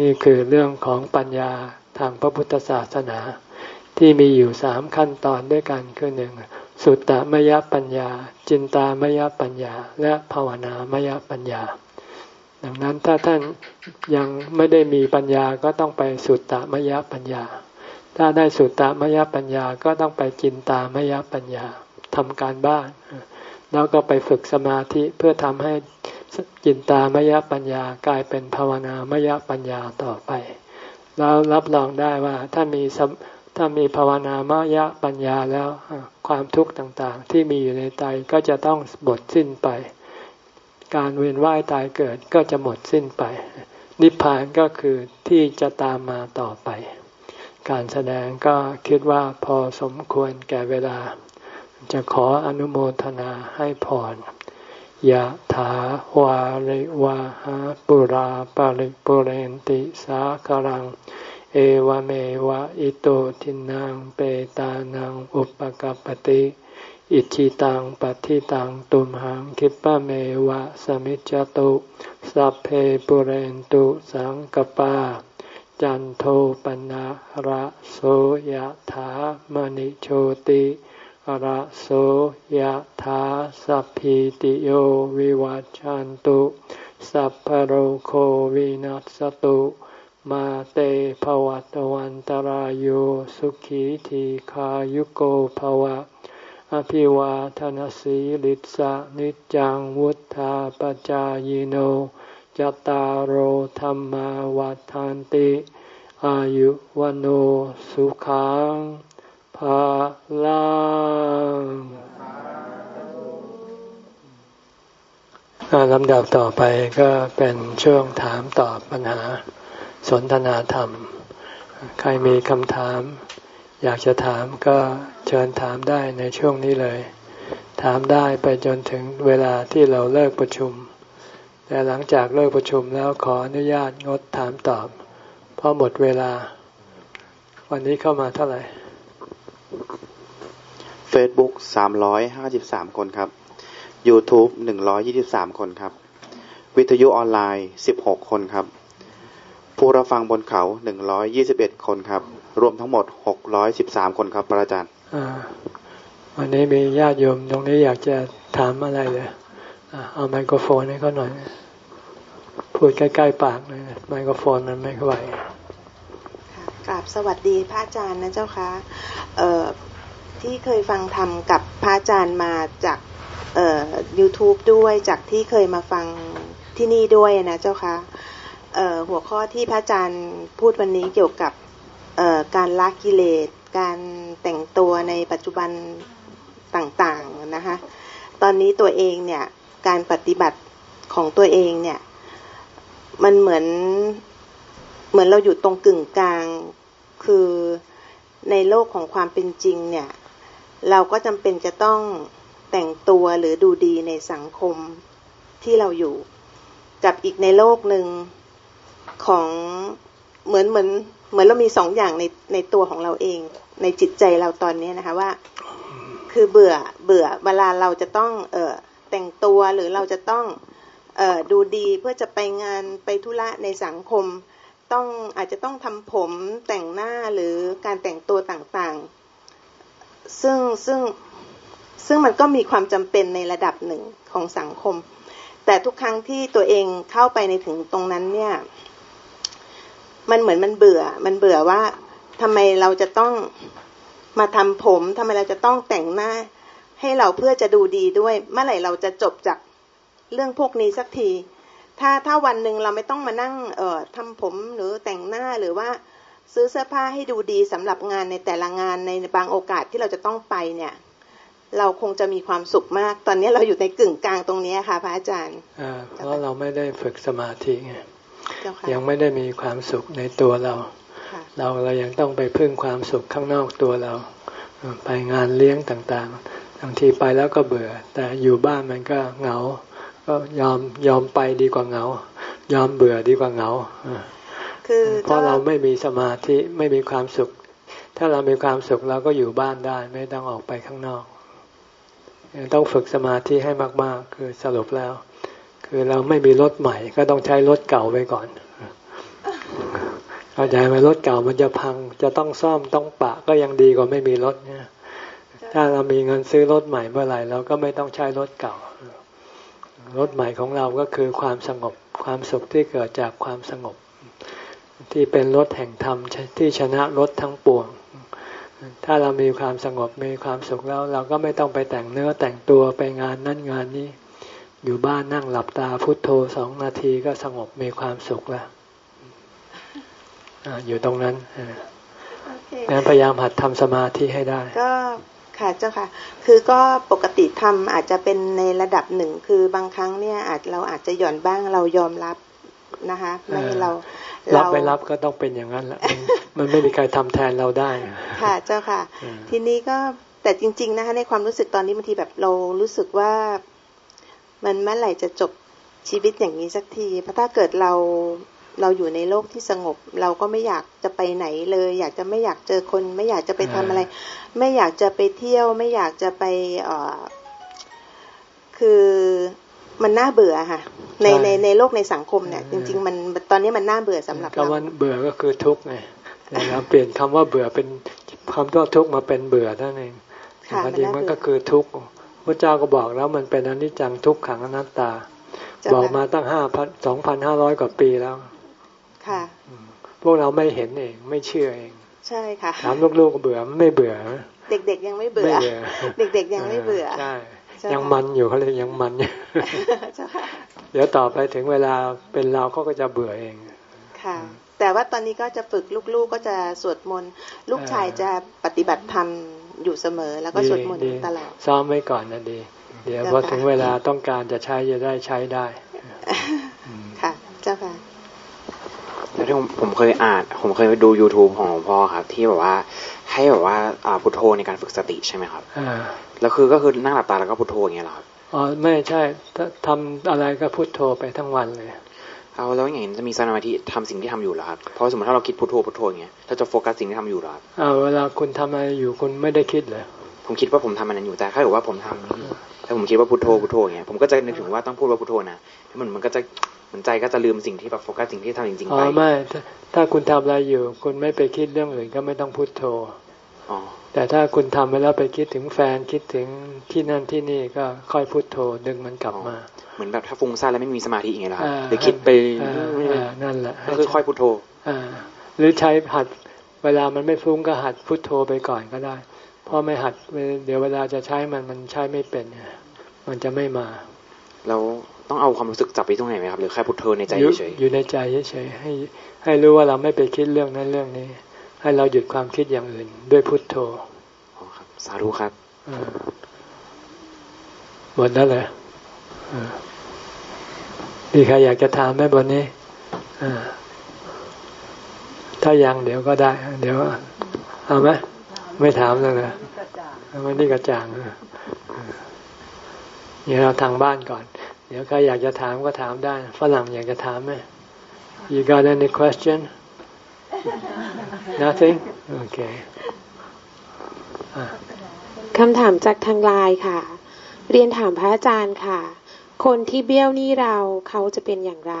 นี่คือเรื่องของปัญญาทางพระพุทธศาสนา ที่มีอยู่สามขั้นตอนด้วยกันคือหนึ่งสุตตมยปัญญา จินตามยปัญญา และภาวนามยปัญญา ดังนั้นถ้าท่านยังไม่ได้มีปัญญาก็ต้องไปสุตตมยปัญญา ถ้าได้สุตตมยปัญญาก็ต้องไปจินตามยปัญญา ทำการบ้าน แล้วก็ไปฝึกสมาธิเพื่อทำให้จินตามยปัญญากลายเป็นภาวนามยปัญญาต่อไป แล้วรับรองได้ว่าถ้ามีถ้ามีภาวนามยปัญญาแล้วความทุกข์ต่างๆ ที่มีอยู่ในใจก็จะต้องบทสิ้นไป การเวียนว่ายตายเกิดก็จะหมดสิ้นไป นิพพานก็คือที่จะตามมาต่อไป การแสดงก็คิดว่าพอสมควรแก่เวลา จะขออนุโมทนาให้พรยะถาวาริวาหาปุราปาริปุเรนติสาครัง เอวเมวะอิโตทินังเปตานังอุปกัปติอิจิตังปฏิตังตุมหังคิปะเมวะสมิจจตุสัพเพปุเรนตุสังกปา จันโทปนะระโสยถามณิโชติ ระโสยถาสัพพิติโยวิวัจจันตุ สัพพโรโควินัสตุ มาเตภวัตวันตารโยสุขีทีขายุโกภวะ อภิวาทนสีลิสะนิจังวุธาปจายโนจตารโหธรรมวาทานติ อายุวันโอสุขัง ลังลำดับต่อไปก็เป็นช่วงถามตอบปัญหาสนทนาธรรม ใครมีคำถาม อยากจะถามก็เชิญถามได้ในช่วงนี้เลย ถามได้ไปจนถึงเวลาที่เราเลิกประชุม แต่หลังจากเลิกประชุมแล้วขออนุญาตงดถามตอบ เพราะหมดเวลา วันนี้เข้ามาเท่าไหร่ Facebook สามร้อยห้าสิบสามคนครับ YouTube หนึ่งร้อยยี่สิบสามคนครับ วิทยุออนไลน์สิบหกคนครับ ผู้รับฟังบนเขาหนึ่งร้อยยี่สิบเอ็ดคนครับ รวมทั้งหมดหกร้อยสิบสามคนครับพระอาจารย์วันนี้มีญาติโยมตรงนี้อยากจะถามอะไรเลยเอาไมโครโฟนให้เขาหน่อย พูดใกล้ๆปากเลยไมโครโฟนมันไม่ไหว กราบสวัสดีพระอาจารย์นะเจ้าคะเอ่อที่เคยฟังธรรมกับพระอาจารย์มาจากเอ่อ YouTube ด้วยจากที่เคยมาฟังที่นี่ด้วยนะเจ้าคะเอ่อหัวข้อที่พระอาจารย์พูดวันนี้เกี่ยวกับการละกิเลส การแต่งตัวในปัจจุบันต่างๆนะคะตอนนี้ตัวเองเนี่ยการปฏิบัติของตัวเองเนี่ย มันเหมือน เหมือนเราอยู่ตรงกึ่งกลาง คือในโลกของความเป็นจริงเนี่ย เราก็จำเป็นจะต้องแต่งตัวหรือดูดีในสังคมที่เราอยู่ กับอีกในโลกหนึ่งของเหมือนเหมือนเหมือนเรามีสองอย่างในในตัวของเราเอง ในจิตใจเราตอนนี้นะคะว่า คือเบื่อเบื่อเวลาเราจะต้องเออแต่งตัวหรือเราจะต้องเออดูดีเพื่อจะไปงานไปธุระในสังคม ต้องอาจจะต้องทำผมแต่งหน้าหรือการแต่งตัวต่างๆ ซึ่งซึ่งซึ่งมันก็มีความจำเป็นในระดับหนึ่งของสังคม แต่ทุกครั้งที่ตัวเองเข้าไปในถึงตรงนั้นเนี่ย มันเหมือนมันเบื่อ มันเบื่อว่าทำไมเราจะต้องมาทำผมทำไมเราจะต้องแต่งหน้า ให้เราเพื่อจะดูดีด้วย เมื่อไหร่เราจะจบจากเรื่องพวกนี้สักที ถ้าถ้าวันหนึ่งเราไม่ต้องมานั่งเอ่อทำผมหรือแต่งหน้าหรือว่าซื้อเสื้อผ้าให้ดูดีสำหรับงานในแต่ละงานในบางโอกาสที่เราจะต้องไปเนี่ย เราคงจะมีความสุขมาก ตอนนี้เราอยู่ในกึ่งกลางตรงนี้ค่ะ พระอาจารย์เพราะเราไม่ได้ฝึกสมาธิไงยังไม่ได้มีความสุขในตัวเรา เราเรายังต้องไปพึ่งความสุขข้างนอกตัวเรา ไปงานเลี้ยงต่างๆบางทีไปแล้วก็เบื่อ แต่อยู่บ้านมันก็เหงา ก็ยอมยอมไปดีกว่าเหงา ยอมเบื่อดีกว่าเหงาคือเพราะเราไม่มีสมาธิไม่มีความสุข ถ้าเรามีความสุขเราก็อยู่บ้านได้ ไม่ต้องออกไปข้างนอก ต้องฝึกสมาธิให้มาก ๆ คือสรุปแล้ว คือเราไม่มีรถใหม่ ก็ต้องใช้รถเก่าไปก่อนเข้าใจไหมรถเก่ามันจะพัง จะต้องซ่อมต้องปะก็ยังดีกว่าไม่มีรถเนี่ยถ้าเรามีเงินซื้อรถใหม่เมื่อไหร่เราก็ไม่ต้องใช้รถเก่า รถใหม่ของเราก็คือความสงบความสุขที่เกิดจากความสงบ ที่เป็นรถแห่งธรรมที่ชนะรถทั้งปวง ถ้าเรามีความสงบมีความสุขแล้ว เราก็ไม่ต้องไปแต่งเนื้อแต่งตัวไปงานนั่นงานนี้ อยู่บ้านนั่งหลับตาพุโทโธสองนาทีก็สงบมีความสุขแล้วอยู่ตรงนั้นงั้นพยายามหัดทำสมาธิให้ได้ก็ ค่ะเจ้าค่ะ คือก็ปกติทำอาจจะเป็นในระดับหนึ่ง คือบางครั้งเนี่ยอาจเราอาจจะหย่อนบ้างเรายอมรับนะคะ ไม่เรารับไม่รับก็ต้องเป็นอย่างนั้นแหละมันไม่มีใครทำแทนเราได้ ค่ะเจ้าค่ะ ทีนี้ก็แต่จริง ๆ นะคะ ในความรู้สึกตอนนี้บางทีแบบเรารู้สึกว่า มันเมื่อไหร่จะจบชีวิตอย่างนี้สักที เพราะถ้าเกิดเรา เราอยู่ในโลกที่สงบ เราก็ไม่อยากจะไปไหนเลย อยากจะไม่อยากเจอคน ไม่อยากจะไปทำอะไร ไม่อยากจะไปเที่ยว ไม่อยากจะไปเออคือมันน่าเบื่อค่ะ ในในในโลกในสังคมเนี่ย จริง ๆ มันตอนนี้มันน่าเบื่อสำหรับเราก็มันเบื่อก็คือทุกข์ไงเราเปลี่ยนคำว่าเบื่อเป็นคำว่าทุกข์มาเป็นเบื่อนั่นเองจริงมันก็คือทุกข์พระเจ้าก็บอกแล้วมันเป็นอนิจจังทุกขังอนัตตา บอกมาตั้งห้าพันสองพันห้าร้อยกว่าปีแล้ว ค่ะ พวกเราไม่เห็นเองไม่เชื่อเอง ใช่ค่ะถามลูกๆเบื่อไม่เบื่อ เด็กๆยังไม่เบื่อ เด็กๆยังไม่เบื่อใช่ยังมันอยู่เขาเลยยังมันอยู่เดี๋ยวต่อไปถึงเวลาเป็นเราเขาก็จะเบื่อเอง ค่ะ แต่ว่าตอนนี้ก็จะฝึกลูกๆก็จะสวดมนต์ลูกชายจะปฏิบัติธรรมอยู่เสมอแล้วก็สวดมนต์ตลอดซ้อมไว้ก่อนนะดี เดี๋ยวพอถึงเวลาต้องการจะใช้จะได้ใช้ได้ ค่ะ เจ้าค่ะแล้ว ที่ผมเคยอ่าน ผมเคยดู youtube ของหลวงพ่อครับ ที่แบบว่าให้แบบว่าพุทโธในการฝึกสติใช่ไหมครับอ่าแล้วคือก็คือนั่งหลับตาแล้วก็พุทโธอย่างเงี้ยหรอครับอ๋อไม่ใช่ทำอะไรก็พุทโธไปทั้งวันเลยเอาแล้วอย่างนี้จะมีสมาธิทำสิ่งที่ทำอยู่หรอครับเพราะสมมติถ้าเราคิดพุทโธพุทโธอย่างเงี้ยถ้าจะโฟกัสสิ่งที่ทำอยู่หรอครับอ่าเวลาคุณทำอะไรอยู่คุณไม่ได้คิดเลยผมคิดว่าผมทำมันนั้นอยู่แต่ถ้าเกิดว่าผมทำถ้าผมคิดว่าพุทโธพุทโธอย่างเงี้ยผมก็จะนึกถึงว่าต้องพูดว่าพุทโธนะมันมันก็จะมือ นใจก็จะลืมสิ่งที่แบบโฟกัสสิ่งที่ทำจริงๆไปอ๋อไม่ถ้าคุณทำอะไรอยู่ คุณไม่ไปคิดเรื่องอื่นก็ไม่ต้องพุโทโธอ๋อแต่ถ้าคุณทำไปแล้วไปคิดถึงแฟนคิดถึงที่นั่นที่นี่ก็ค่อยพุโทโธดึงมันกลับมาเหมือนแบบถ้าฟุ้งซ่านแล้วไม่มีสมาธิอย่างเงี้ยหรอหรือคิดไปนั่นแหละก็คือค่อยพุโทโธหรือใช้หัดเวลามันไม่ฟุ้งก็หัดพุโทโธไปก่อนก็ได้เพราะไม่หัดเดี๋ยวเวลาจะใช้มันมันใช้ไม่เป็นมันจะไม่มา แล้ว ต้องเอาความรู้สึกจับไปตรงไหนไหมครับหรือแค่พุทโธในใจเฉยอยู่ในใจเฉยให้ให้รู้ว่าเราไม่ไปคิดเรื่องนั้นเรื่องนี้ ให้เราหยุดความคิดอย่างอื่น ด้วยพุทโธอ๋อครับ สาธุครับหมดแล้วเลยมีใครอยากจะถามไหมบนนี้ถ้ายังเดี๋ยวก็ได้ เดี๋ยวเอาไหมไม่ถามเลยนะวันนี้กระจ่างเดี๋ยวเราทางบ้านก่อนเดี๋ยวใครอยากจะถามก็ถามได้ ฝรั่งอยากจะถามไหม You got any question Nothing Okay คำถามจากทางไลน์ค่ะ เรียนถามพระอาจารย์ค่ะ คนที่เบี้ยวนี้เราเขาจะเป็นอย่างไร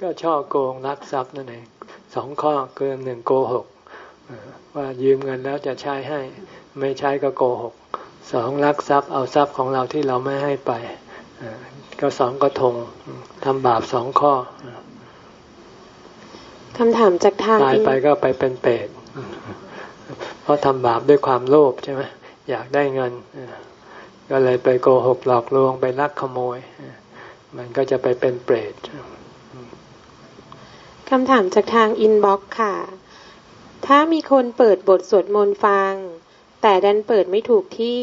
ก็ช่อโกงรักทรัพย์นั่นเองสองข้อเกินหนึ่งโกหกว่ายืมเงินแล้วจะใช้ให้ ไม่ใช้ก็โกหกสองลักทรัพย์เอาทรัพย์ของเราที่เราไม่ให้ไป ก็สองก็ทงทำบาปสองข้อคำถามจากทางตายไปก็ไปเป็นเปรตเพราะทำบาปด้วยความโลภใช่ไหมอยากได้เงิน ก็เลยไปโกหกหลอกลวงไปลักขโมย มันก็จะไปเป็นเปรตคำถามจากทาง inbox ค่ะ ถ้ามีคนเปิดบทสวดมนต์ฟัง แต่ดันเปิดไม่ถูกที่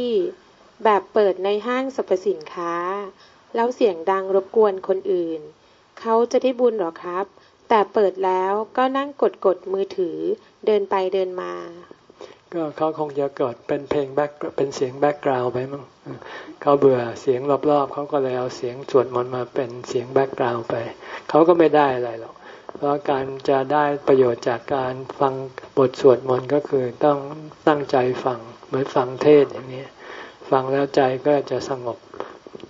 แบบเปิดในห้างสรรพสินค้า แล้วเสียงดังรบกวนคนอื่น เขาจะได้บุญหรอครับ แต่เปิดแล้วก็นั่งกดกดมือถือเดินไปเดินมา ก็เขาคงจะเกิดเป็นเพลง back เป็นเสียง background ไปมั้งเขาเบื่อเสียงรอบๆเขาก็เลยเอาเสียงสวดมนต์มาเป็นเสียง background ไป เขาก็ไม่ได้อะไรหรอกเพราะการจะได้ประโยชน์จากการฟังบทสวดมนต์ก็คือต้องตั้งใจฟังเหมือนฟังเทศอย่างนี้ ฟังแล้วใจก็จะสงบ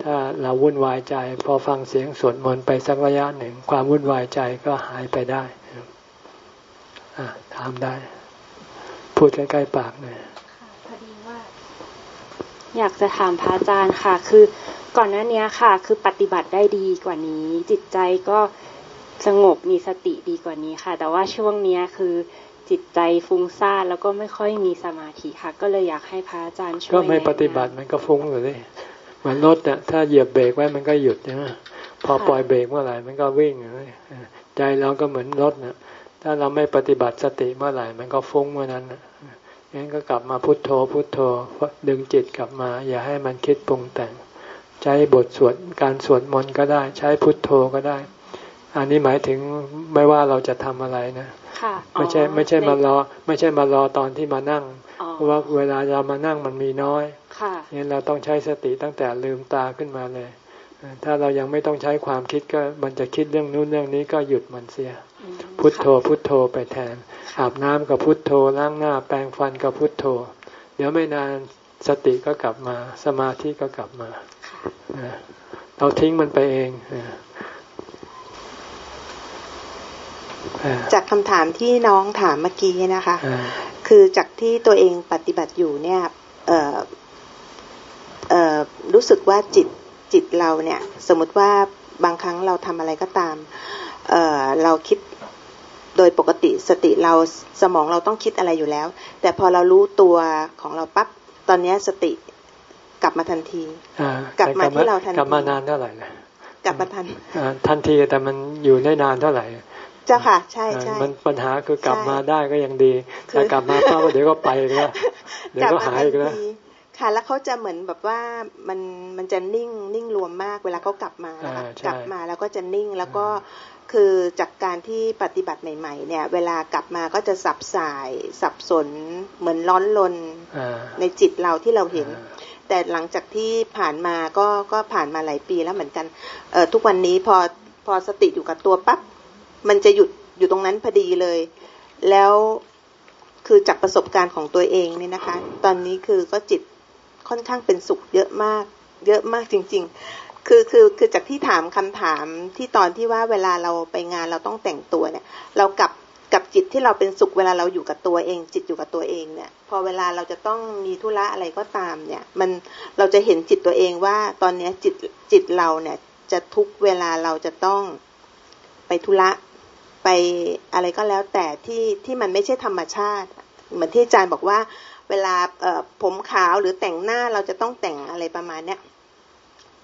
ถ้าเราวุ่นวายใจ พอฟังเสียงสวดมนต์ไปสักระยะหนึ่ง ความวุ่นวายใจก็หายไปได้ถามได้ พูดใกล้ๆปากหน่อยพอดีว่า อยากจะถามพระอาจารย์ค่ะ คือก่อนหน้านี้ค่ะ คือปฏิบัติได้ดีกว่านี้ จิตใจก็สงบมีสติดีกว่านี้ค่ะ แต่ว่าช่วงนี้คือจิตใจฟุ้งซ่านแล้วก็ไม่ค่อยมีสมาธิค่ะ ก็เลยอยากให้พระอาจารย์ช่วยก็ไม่ปฏิบัติมันก็ฟุ้งเลย เหมือนรถเนี่ยถ้าเหยียบเบรกไว้มันก็หยุดใช่ไหมพอปล่อยเบรกเมื่อไหร่มันก็วิ่งเลยใจเราก็เหมือนรถเนี่ยถ้าเราไม่ปฏิบัติสติเมื่อไหร่มันก็ฟุ้งเมื่อนั้นงั้นก็กลับมาพุโทโธพุโทโธดึงจิตกลับมา อย่าให้มันคิดปรุงแต่ง ใช้บทสวดการสวดมนต์ก็ได้ ใช้พุทโธก็ได้ อันนี้หมายถึงไม่ว่าเราจะทำอะไรนะไม่ใช่ไม่ใช่มารอ ไม่ใช่มารอตอนที่มานั่งเพราะว่าเวลาเรามานั่งมันมีน้อยเนี่ยเราต้องใช้สติตั้งแต่ลืมตาขึ้นมาเลย ถ้าเรายังไม่ต้องใช้ความคิดก็มันจะคิดเรื่องนู้นเรื่องนี้ก็หยุดมันเสีย พุทโธพุทโธไปแทน อาบน้ำกับพุทโธล้างหน้าแปรงฟันกับพุทโธ เดี๋ยวไม่นานสติก็กลับมา สมาธิก็กลับมาเราทิ้งมันไปเองจากคำถามที่น้องถามเมื่อกี้นะคะ คือจากที่ตัวเองปฏิบัติอยู่เนี่ย รู้สึกว่าจิตจิตเราเนี่ย สมมติว่าบางครั้งเราทำอะไรก็ตามเเราคิดโดยปกติสติเราสมองเราต้องคิดอะไรอยู่แล้ว แต่พอเรารู้ตัวของเราปั๊บตอนนี้สติกลับมาทันทีกลับมาที่เราทันทีกลับมานานเท่าไหร่เลยกลับมาทันทันทีแต่มันอยู่ได้นานเท่าไหร่จ้าค่ะใช่ใช่มันปัญหาคือกลับมาได้ก็ยังดีแต่กลับมาป้าเดี๋ยวก็ไปแล้วเดี๋ยวก็หายอีกแล้ว ค่ะแล้วเขาจะเหมือนแบบว่ามันมันจะนิ่งนิ่งรวมมากเวลาเขากลับมากลับมาแล้วก็จะนิ่งแล้วก็คือจากการที่ปฏิบัติใหม่ ๆ เนี่ย เวลากลับมาก็จะสับสายสับสนเหมือนร้อนลนในจิตเราที่เราเห็น แต่หลังจากที่ผ่านมาก็ก็ผ่านมาหลายปีแล้วเหมือนกันเออทุกวันนี้พอพอสติอยู่กับตัวปั๊บมันจะหยุดอยู่ตรงนั้นพอดีเลย แล้วคือจากประสบการณ์ของตัวเองเนี่ยนะคะ ตอนนี้คือก็จิต ค่อนข้างเป็นสุขเยอะมาก เยอะมากจริง ๆ คือคือคือจากที่ถามคำถามที่ตอนที่ว่าเวลาเราไปงานเราต้องแต่งตัวเนี่ย เรากับกับจิตที่เราเป็นสุขเวลาเราอยู่กับตัวเอง จิตอยู่กับตัวเองเนี่ยพอเวลาเราจะต้องมีธุระอะไรก็ตามเนี่ย มันเราจะเห็นจิตตัวเองว่าตอนนี้จิตจิตเราเนี่ย จะทุกเวลาเราจะต้องไปธุระไปอะไรก็แล้วแต่ที่ที่มันไม่ใช่ธรรมชาติ เหมือนที่อาจารย์บอกว่า เวลาผมขาวหรือแต่งหน้าเราจะต้องแต่งอะไรประมาณเนี้ย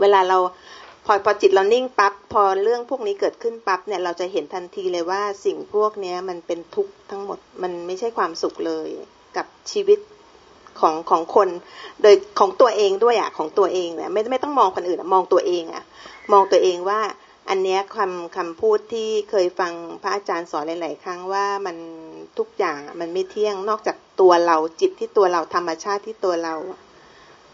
เวลาเราพอพอจิตเรานิ่งปั๊บพอเรื่องพวกนี้เกิดขึ้นปั๊บเนี่ยเราจะเห็นทันทีเลยว่าสิ่งพวกเนี้ยมันเป็นทุกข์ทั้งหมดมันไม่ใช่ความสุขเลยกับชีวิตของของคนโดยของตัวเองด้วยอะของตัวเองเนี่ยไม่ไม่ต้องมองคนอื่นมองตัวเองอะมองตัวเองว่า อันเนี้ยคำคำพูดที่เคยฟังพระอาจารย์สอนหลาย ๆ ครั้งว่ามันทุกอย่างมันไม่เที่ยงนอกจาก ตัวเราจิตที่ตัวเราธรรมชาติที่ตัวเรา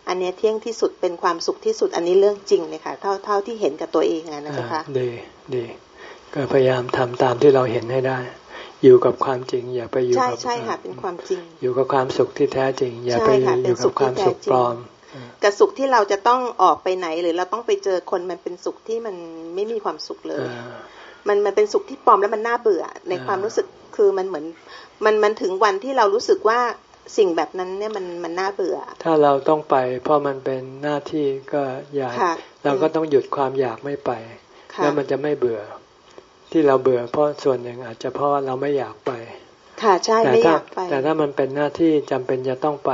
อันเนี้ยเที่ยงที่สุดเป็นความสุขที่สุดอันนี้เรื่องจริงเลยค่ะ เท่าเท่าที่เห็นกับตัวเองอะนะเจ้าค่ะดีดีก็พยายามทำตามที่เราเห็นให้ได้ อยู่กับความจริง อย่าไปอยู่ใช่กับใช่ค่ะเป็นความจริง อยู่กับความสุขที่แท้จริง อย่าไปใช่ค่ะอยู่เป็นสุกับขความที่สุขแท้จริงปลอมกับสุขที่เราจะต้องออกไปไหนหรือเราต้องไปเจอคนมันเป็นสุขที่มันไม่มีความสุขเลยอ่า มันมันเป็นสุขที่ปลอมแล้วมันน่าเบื่อ ในอ่าความรู้สึกคือมันเหมือน มันมันถึงวันที่เรารู้สึกว่าสิ่งแบบนั้นเนี่ยมันมันน่าเบื่อ ถ้าเราต้องไป เพราะมันเป็นหน้าที่ก็อยากค่ะเราก็ต้องหยุดความอยากไม่ไปค่ะแล้วมันจะไม่เบื่อ ที่เราเบื่อ เพราะส่วนหนึ่งอาจจะเพราะว่าเราไม่อยากไป ค่ะใช่แต่ไม่อถ้ายากไปแต่ถ้ามันเป็นหน้าที่จำเป็นจะต้องไป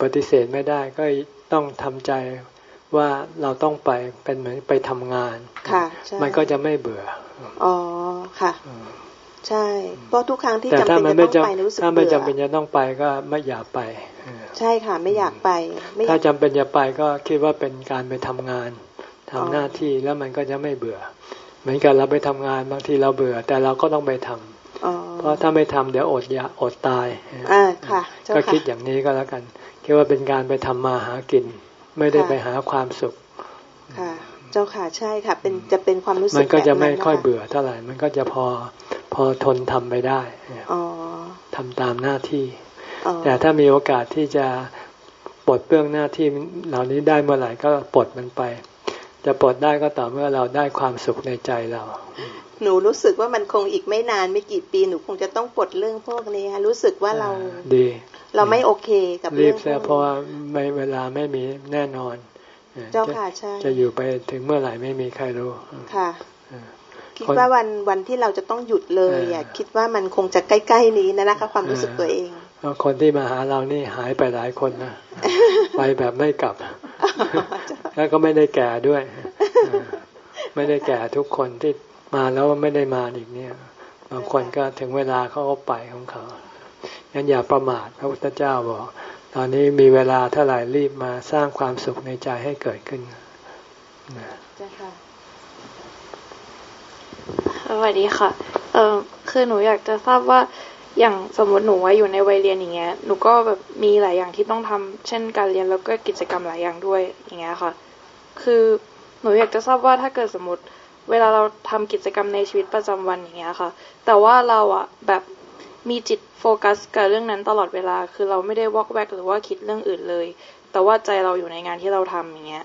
ปฏิเสธไม่ได้ก็ต้องทำใจว่าเราต้องไปเป็นเหมือนไปทำงานค่ะใช่มันก็จะไม่เบื่อ อ๋อค่ะใช่เพราะทุกครั้งที่แต่จำถ้าเป็นมันจะไม่ต้องไปรู้สึกจำถ้าไม่เบื่อจำเป็นจะต้องไปก็ไม่อยากไปเออใช่ค่ะไม่อยากไปไม่อากถ้ายจำเป็นจะไปก็คิดว่าเป็นการไปทำงานทำอ๋อหน้าที่แล้วมันก็จะไม่เบื่อ เหมือนกับเราไปทำงานบางทีเราเบื่อ แต่เราก็ต้องไปทำอ๋อเพราะถ้าไม่ทำเดี๋ยวอดอยากอดตายอ่าค่ะเจ้าก็ค่ะคิดอย่างนี้ก็แล้วกัน คิดว่าเป็นการไปทำมาหากิน ไม่ได้ค่ะไปหาความสุขค่ะ เจ้าค่ะใช่ค่ะ เป็นจะเป็นความรู้สึกมันก็จะไม่แบบนั้นค่อยนะะเบื่อเท่าไหร่ มันก็จะพอพอทนทำไปได้อ๋อทำตามหน้าที่อ๋อแต่ถ้ามีโอกาสที่จะปลดเปลื้องหน้าที่เหล่านี้ได้เมื่อไหร่ก็ปลดมันไป จะปลดได้ก็ต่อเมื่อเราได้ความสุขในใจเราหนูรู้สึกว่ามันคงอีกไม่นานไม่กี่ปีหนูคงจะต้องปลดเรื่องพวกนี้ค่ะรู้สึกว่าเราดี เราไม่โอเคกับรีเรื่อบงพเสีวยกเพราะนี้ว่าไม่เวลาไม่มีแน่นอน เจ้าจะค่ะใช่จะอยู่ไปถึงเมื่อไหร่ไม่มีใครรู้ค่ะเออคิดคนว่าวันวันที่เราจะต้องหยุดเลยอะเออคิดว่ามันคงจะใกล้ๆนี้นะนะคะ ความรู้สึกตัวเองเพราะคนที่มาหาเรานี่หายไปหลายคนนะไปแบบไม่กลับ แล้วก็ไม่ได้แก่ด้วยเออไม่ได้แก่ทุกคนที่มาแล้วไม่ได้มาอีกเนี่ยบางคนก็ถึงเวลาเขาก็ไปของเขางั้นอย่าประมาทพระพุทธเจ้าบอก ตอนนี้มีเวลาเท่าไหร่รีบมาสร้างความสุขในใจให้เกิดขึ้นจ้าค่ะสวัสดีค่ะ เออคือหนูอยากจะทราบว่าอย่างสมมติหนูว่าอยู่ในวัยเรียนอย่างเงี้ย หนูก็แบบมีหลายอย่างที่ต้องทำเช่นการเรียนแล้วก็กิจกรรมหลายอย่างด้วยอย่างเงี้ยค่ะ คือหนูอยากจะทราบว่าถ้าเกิดสมมติ เวลาเราทำกิจกรรมในชีวิตประจำวันอย่างเงี้ยค่ะ แต่ว่าเราอะแบบ มีจิตโฟกัสกับเรื่องนั้นตลอดเวลา คือเราไม่ได้วอกแวกหรือว่าคิดเรื่องอื่นเลย แต่ว่าใจเราอยู่ในงานที่เราทำอย่างเงี้ย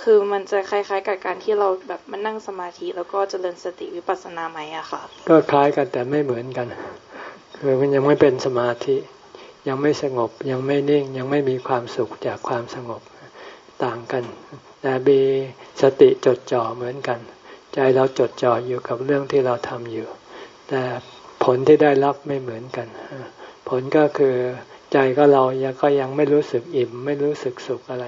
คือมันจะคล้ายๆกับการที่เราแบบมานั่งสมาธิแล้วก็เจริญสติวิปัสสนาไหมอะค่ะ ก็คล้ายกันแต่ไม่เหมือนกัน คือมันยังไม่เป็นสมาธิ ยังไม่สงบ ยังไม่นิ่ง ยังไม่มีความสุขจากความสงบ ต่างกัน แต่มีสติจดจ่อเหมือนกัน ใจเราจดจ่ออยู่กับเรื่องที่เราทำอยู่ แต่ ผลที่ได้รับไม่เหมือนกัน ผลก็คือใจก็เรายังก็ยังไม่รู้สึกอิ่ม ไม่รู้สึกสุขอะไร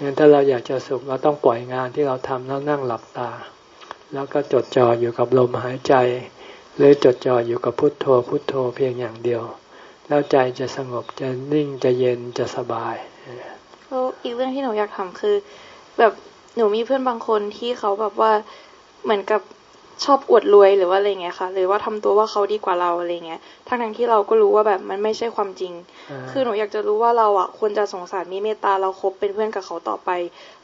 งั้นถ้าเราอยากจะสุขเราต้องปล่อยงานที่เราทำแล้วนั่งหลับตา แล้วก็จดจ่ออยู่กับลมหายใจ หรือจดจ่ออยู่กับพุทโธพุทโธเพียงอย่างเดียว แล้วใจจะสงบจะนิ่งจะเย็นจะสบายแล้วอีกเรื่องที่หนูอยากทำคือ แบบหนูมีเพื่อนบางคนที่เขาแบบว่าเหมือนกับ ชอบอวดรวยหรือว่าอะไรเงี้ยค่ะ หรือว่าทำตัวว่าเขาดีกว่าเราอะไรเงี้ยทั้งทั้งๆที่เราก็รู้ว่าแบบมันไม่ใช่ความจริงอ่าคือหนูอยากจะรู้ว่าเราอะควรจะสงสารมีเมตตาเราคบเป็นเพื่อนกับเขาต่อไป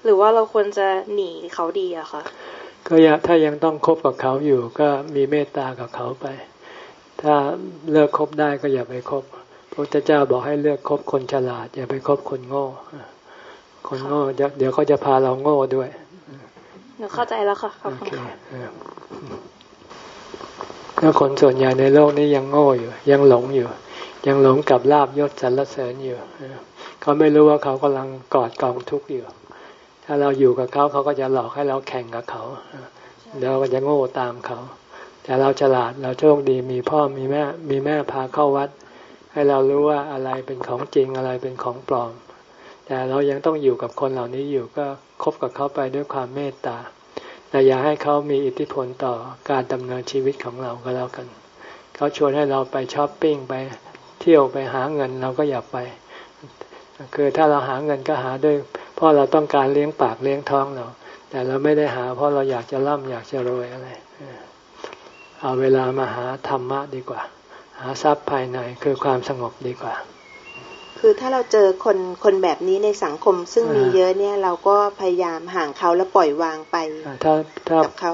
หรือว่าเราควรจะหนีเขาดีอะค่ะก็อย่าถ้ายังต้องคบกับเขาอยู่ก็มีเมตตากับเขาไป ถ้าเลิกคบได้ก็อย่าไปคบพระพุทธเจ้าบอกให้เลือกคบคนฉลาด อย่าไปคบคนโง่คนโง่เดี๋ยวเดี๋ยวเขาจะพาเราโง่ด้วย หนูเข้าใจแล้วค่ะขอบโอคุณเคค่ะเออแล้วคนส่วนใหญ่ในโลกนี้ยังโง่อยู่ ยังหลงอยู่ ยังหลงกับลาบยศสรรเสริญอยู่เออเขาไม่รู้ว่าเขากำลังกอดกองทุกข์อยู่ ถ้าเราอยู่กับเขาเขาก็จะหลอกให้เราแข่งกับเขาเออเดี๋ยวเราก็จะโง่ตามเขา แต่เราฉลาดเราโชคดีมีพ่อมีแม่มีแม่พาเข้าวัด ให้เรารู้ว่าอะไรเป็นของจริงอะไรเป็นของปลอม แต่เรายังต้องอยู่กับคนเหล่านี้อยู่ก็ คบกับเขาไปด้วยความเมตตาแต่อย่าให้เขามีอิทธิพลต่อการดำเนินชีวิตของเราก็แล้วกัน เขาชวนให้เราไปช้อปปิ้งไปเที่ยวไปหาเงินเราก็อย่าไป คือถ้าเราหาเงินก็หาด้วย เพราะเราต้องการเลี้ยงปากเลี้ยงท้องเรา แต่เราไม่ได้หา เพราะเราอยากจะร่ำอยากจะรวยอะไร เอาเวลามาหาธรรมะดีกว่าหหาทรัพย์ภายในคือความสงบดีกว่า คือถ้าเราเจอคนคนแบบนี้ในสังคม ซึ่งมีเยอะเนี่ยเราก็พยายามห่างเขาแล้วปล่อยวางไปถ้าถ้ากับเขา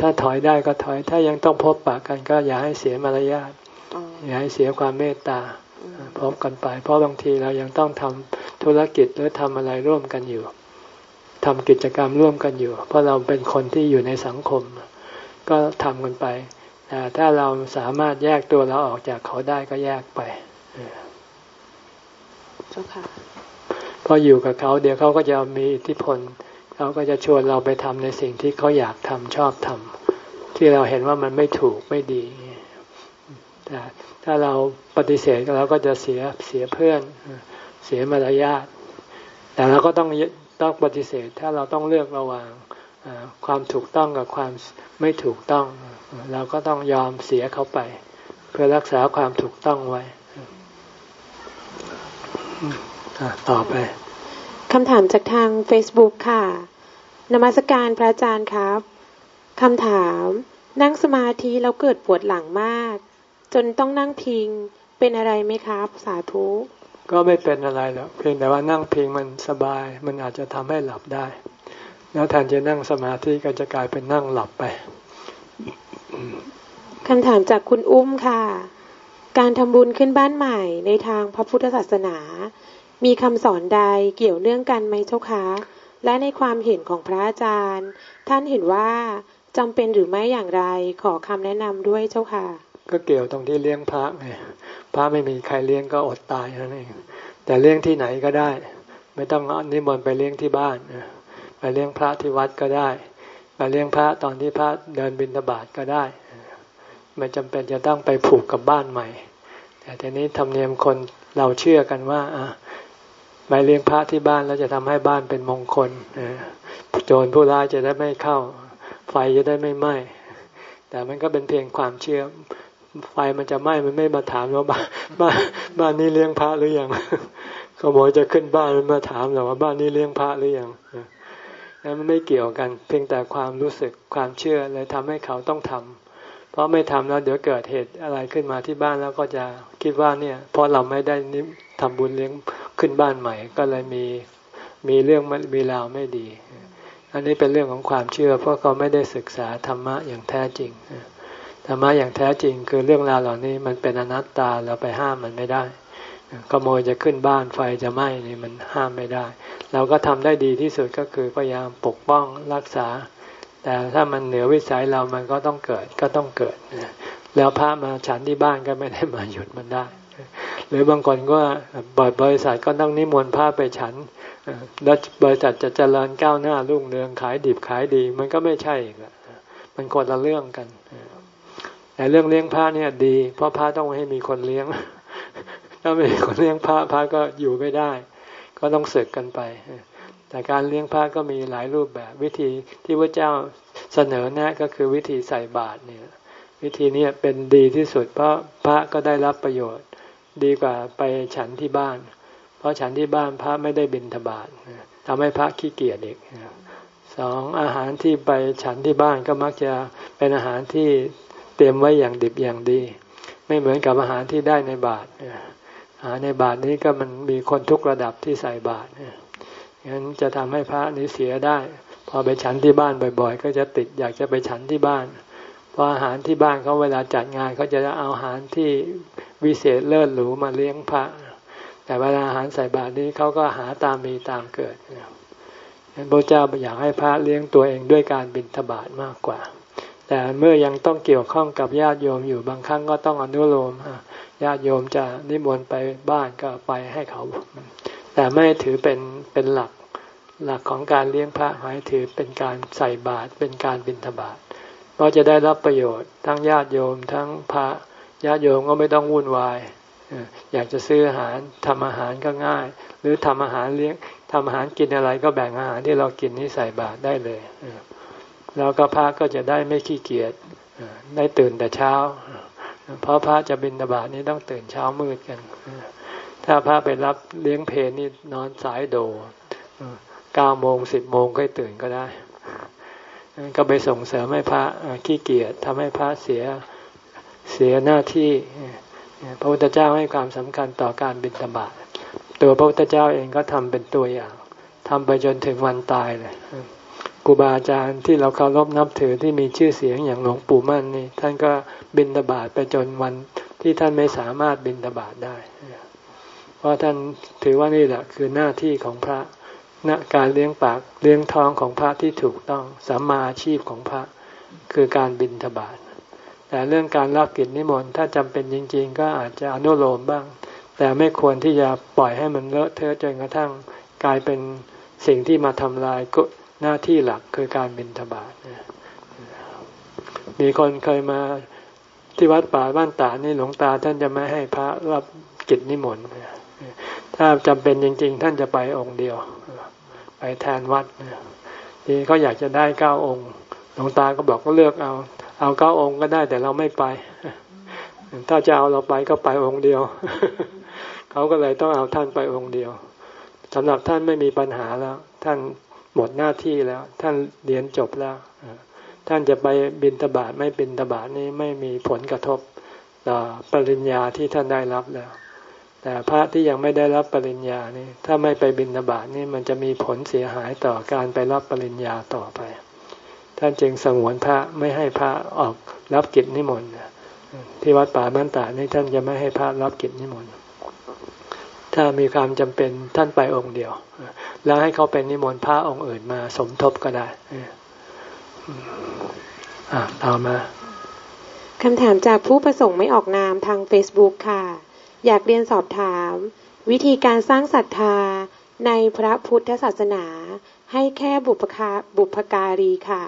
ถ้าถอยได้ก็ถอย ถ้ายังต้องพบปะกันก็อย่าให้เสียมารยาทอ๋ออย่าให้เสียความเมตตาอืมพบกันไป เพราะบางทีเรายังต้องทำธุรกิจหรือทำอะไรร่วมกันอยู่ทำกิจกรรมร่วมกันอยู่ เพราะเราเป็นคนที่อยู่ในสังคม ก็ทำกันไปแต่ถ้าเราสามารถแยกตัวเราออกจากเขาได้ก็แยกไปเจ้าค่ะพราะอยู่กับเขาเดี๋ยวเขาก็จะมีอิทธิพลเขาก็จะชวนเราไปทำในสิ่งที่เขาอยากทำชอบทำที่เราเห็นว่ามันไม่ถูกไม่ดีแต่ถ้าเราปฏิเสธเราก็จะเสียเสียเพื่อนเสียมารยาทแต่เราก็ต้องต้องปฏิเสธ ถ้าเราต้องเลือกระหว่างความถูกต้องกับความไม่ถูกต้อง เราก็ต้องยอมเสียเขาไป เพื่อรักษาความถูกต้องไว้ ต่อไปคำถามจากทาง Facebook ค่ะ นมัสการพระอาจารย์ครับคำถาม นั่งสมาธิแล้วเกิดปวดหลังมาก จนต้องนั่งพิงเป็นอะไรไหมครับ สาธุ ก็ไม่เป็นอะไรหรอกเพียงแต่ว่านั่งพิงมันสบาย มันอาจจะทำให้หลับได้ แล้วแทนจะนั่งสมาธิก็จะกลายเป็นนั่งหลับไปคำถามจากคุณอุ้มค่ะ การทำบุญขึ้นบ้านใหม่ในทางพระพุทธศาสนา มีคำสอนใดเกี่ยวเนื่องกันไหมเจ้าคะ และในความเห็นของพระอาจารย์ ท่านเห็นว่าจำเป็นหรือไม่อย่างไรขอคำแนะนำด้วยเจ้าค่ะ ก็เกี่ยวตรงที่เลี้ยงพระไงพระไม่มีใครเลี้ยงก็อดตายนั่นเองแต่เลี้ยงที่ไหนก็ได้ ไม่ต้องนิมนต์ไปเลี้ยงที่บ้านไปเลี้ยงพระที่วัดก็ได้ไปเลี้ยงพระตอนที่พระเดินบิณฑบาตก็ได้ ไม่จำเป็นจะต้องไปผูกกับบ้านใหม่ แต่ทีนี้ธรรมเนียมคนเราเชื่อกันว่าอะไปเลี้ยงพระที่บ้านแล้วจะทำให้บ้านเป็นมงคลอโจรผู้ร้ายจะได้ไม่เข้า ไฟจะได้ไม่ไหม้แต่มันก็เป็นเพียงความเชื่อไฟมันจะไหม้มันไม่มาถามว่าบ้านบ้านบ้านนี้เลี้ยงพระหรือยังขโมยจะขึ้นบ้านมันมาถามหรอว่าบ้านนี้เลี้ยงพระหรือยังนั้นมันไม่เกี่ยวกัน เพียงแต่ความรู้สึกความเชื่อเลยทำให้เขาต้องทำเพ ราะไม่ทำแล้วเดี๋ยวเกิดเหตุอะไรขึ้นมาที่บ้านแล้วก็จะคิดว่าเนี่ย เพราะเราไม่ได้นิมทำบุญเลี้ยงขึ้นบ้านใหม่ ก็เลยมีมีเรื่องมีราวไม่ดี อันนี้เป็นเรื่องของความเชื่อ เพราะเขาไม่ได้ศึกษาธรรมะอย่างแท้จริงธรรมะอย่างแท้จริงคือเรื่องราวเหล่านี้มันเป็นอนัตตาเราไปห้ามมันไม่ได้ขโมยจะขึ้นบ้านไฟจะไหม้นี่มันห้ามไม่ได้ เราก็ทำได้ดีที่สุดก็คือพยายามปกป้องรักษา แต่ถ้ามันเหนือวิสัยเรามันก็ต้องเกิดก็ต้องเกิด แล้วพระมาฉันที่บ้านก็ไม่ได้มาหยุดมันได้ หรือบางคนก็บริบริษัทก็ต้องนิมนต์พระไปฉันแล้วบริษัทจะเจริญก้าวหน้ารุ่งเรืองขายดิบขายดี มันก็ไม่ใช่อีกมันคนละเรื่องกัน แต่เรื่องเลี้ยงพระเนี่ยดี เพราะพระต้องให้มีคนเลี้ยง ถ้าไม่มีคนเลี้ยงพระพระก็อยู่ไม่ได้ ก็ต้องศึกกันไป แต่การเลี้ยงพระก็มีหลายรูปแบบวิธีที่พระเจ้าเสนอแนะก็คือวิธีใส่บาตรเนี่ย วิธีนี้เป็นดีที่สุดเพราะพระก็ได้รับประโยชน์ ดีกว่าไปฉันที่บ้าน เพราะฉันที่บ้านพระไม่ได้บิณฑบาตทำให้พระขี้เกียจอีกสองอาหารที่ไปฉันที่บ้านก็มักจะเป็นอาหารที่เตรียมไว้อย่างดิบอย่างดี ไม่เหมือนกับอาหารที่ได้ในบาตรอาหารในบาตรนี้ก็มันมีคนทุกระดับที่ใส่บาตร งั้นจะทำให้พระนี้เสียได้ พอไปฉันที่บ้านบ่อย ๆ ก็จะติดอยากจะไปฉันที่บ้านเพราะอาหารที่บ้านเขาเวลาจัดงานเขาจะเอาอาหารที่วิเศษเลิศหรูมาเลี้ยงพระ แต่เวลาอาหารใส่บาตรนี้เขาก็หาตามมีตามเกิดงั้นพระเจ้าอยากให้พระเลี้ยงตัวเองด้วยการบิณฑบาตมากกว่า แต่เมื่อยังต้องเกี่ยวข้องกับญาติโยมอยู่บางครั้งก็ต้องอนุโลมญาติโยมจะนิมนต์ไปบ้านก็ไปให้เขา แต่ไม่ถือเป็นเป็นหลัก หลักของการเลี้ยงพระหมายถือเป็นการใส่บาตรเป็นการบิณฑบาตเพราะจะได้รับประโยชน์ทั้งญาติโยมทั้งพระญาติโยมก็ไม่ต้องวุ่นวายอยากจะซื้ออาหารทำอาหารก็ง่าย หรือทำอาหารเลี้ยงทำอาหารกินอะไรก็แบ่งอาหารที่เรากินนี่ใส่บาตรได้เลยแล้วก็พระก็จะได้ไม่ขี้เกียจได้ตื่นแต่เช้า เพราะพระจะบินบาตนี้ต้องตื่นเช้ามืดกัน ถ้าพระไปรับเลี้ยงเพลนี่นอนสายโด เก้าโมงสิบโมงค่อยตื่นก็ได้ก็ไปส่งเสริมให้พระขี้เกียจทำให้พระเสียเสียหน้าที่พระพุทธเจ้าให้ความสำคัญต่อการบิณฑบาตตัวพระพุทธเจ้าเองก็ทำเป็นตัวอย่างทำไปจนถึงวันตายเลยครูบาอาจารย์ที่เราเคารพนับถือที่มีชื่อเสียงอย่างหลวงปู่มั่นนี่ท่านก็บินตบาตไปจนวันที่ท่านไม่สามารถบินตบาตได้ เพราะท่านถือว่านี่แหละคือหน้าที่ของพระ ณการเลี้ยงปากเลี้ยงท้องของพระที่ถูกต้องสัมมาอาชีพของพระคือการบินทบาทแต่เรื่องการรับกิจนิมนต์ถ้าจำเป็นจริง ๆ ก็อาจจะอนุโลมบ้าง แต่ไม่ควรที่จะปล่อยให้มันเลอะเทอะจนกระทั่งกลายเป็นสิ่งที่มาทำลายหน้าที่หลักคือการบินทบาทมีคนเคยมาที่วัดป่าบ้านตานี่หลวงตาท่านจะไม่ให้พระรับกิจนิมนต์ถ้าจำเป็นจริง ๆ ท่านจะไปองค์เดียว ไปแทนวัดทีเขาอยากจะได้เก้าองค์หลวงตาก็บอกก็เลือกเอา เอาเก้าองค์ก็ได้แต่เราไม่ไป ถ้าจะเอาเราไปก็ไปองค์เดียว เขาก็เลยต้องเอาท่านไปองค์เดียวสำหรับท่านไม่มีปัญหาแล้ว ท่านหมดหน้าที่แล้ว ท่านเรียนจบแล้วท่านจะไปบินตบาทไม่บินตบาทนี้ไม่มีผลกระทบต่อปริญญาที่ท่านได้รับแล้ว แต่พระที่ยังไม่ได้รับปริญญานี่ถ้าไม่ไปบินตบาทนี่มันจะมีผลเสียหายต่อการไปรับปริญญาต่อไป ท่านจึงสงวนพระไม่ให้พระออกรับกิจนิมนต์ที่วัดป่าบ้านตานี่ท่านจะไม่ให้พระรับกิจนิมนต์ถ้ามีความจำเป็นท่านไปองค์เดียว แล้วให้เขาเป็นนิมนต์พระองค์อื่นมาสมทบก็ได้อ่าต่อมาคำถามจากผู้ประสงค์ไม่ออกนามทาง Facebook ค่ะ อยากเรียนสอบถาม วิธีการสร้างศรัทธาในพระพุทธศาสนา ให้แค่บุพคาบุพการีค่ะ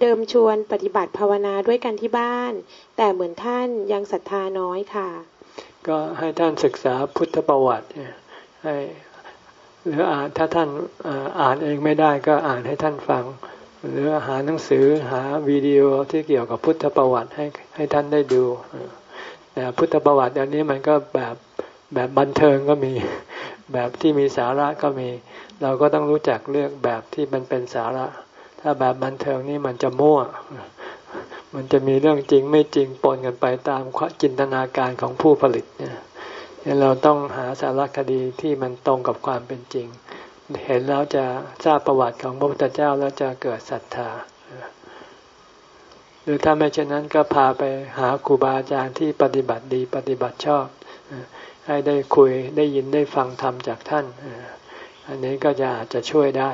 เดิมชวนปฏิบัติภาวนาด้วยกันที่บ้าน แต่เหมือนท่านยังศรัทธาน้อยค่ะ ก็ให้ท่านศึกษาพุทธประวัติให้หรืออ่านถ้าท่านอ่านเองไม่ได้ก็อ่านให้ท่านฟัง หรือหาหนังสือหาวิดีโอที่เกี่ยวกับพุทธประวัติให้ให้ท่านได้ดู แต่พุทธประวัติอันนี้มันก็แบบแบบบันเทิงก็มี แบบที่มีสาระก็มี เราก็ต้องรู้จักเลือกแบบที่มันเป็นสาระ ถ้าแบบบันเทิงนี่มันจะมั่ว มันจะมีเรื่องจริงไม่จริงปนกันไปตามจินตนาการของผู้ผลิตเนี่ยเราต้องหาสารคดีที่มันตรงกับความเป็นจริง เห็นแล้วจะทราบประวัติของพระพุทธเจ้าแล้วจะเกิดศรัทธา หรือถ้าไม่เช่นนั้นก็พาไปหาครูบาอาจารย์ที่ปฏิบัติดีปฏิบัติชอบ ให้ได้คุยได้ยินได้ฟังธรรมจากท่าน อันนี้ก็จะอาจจะช่วยได้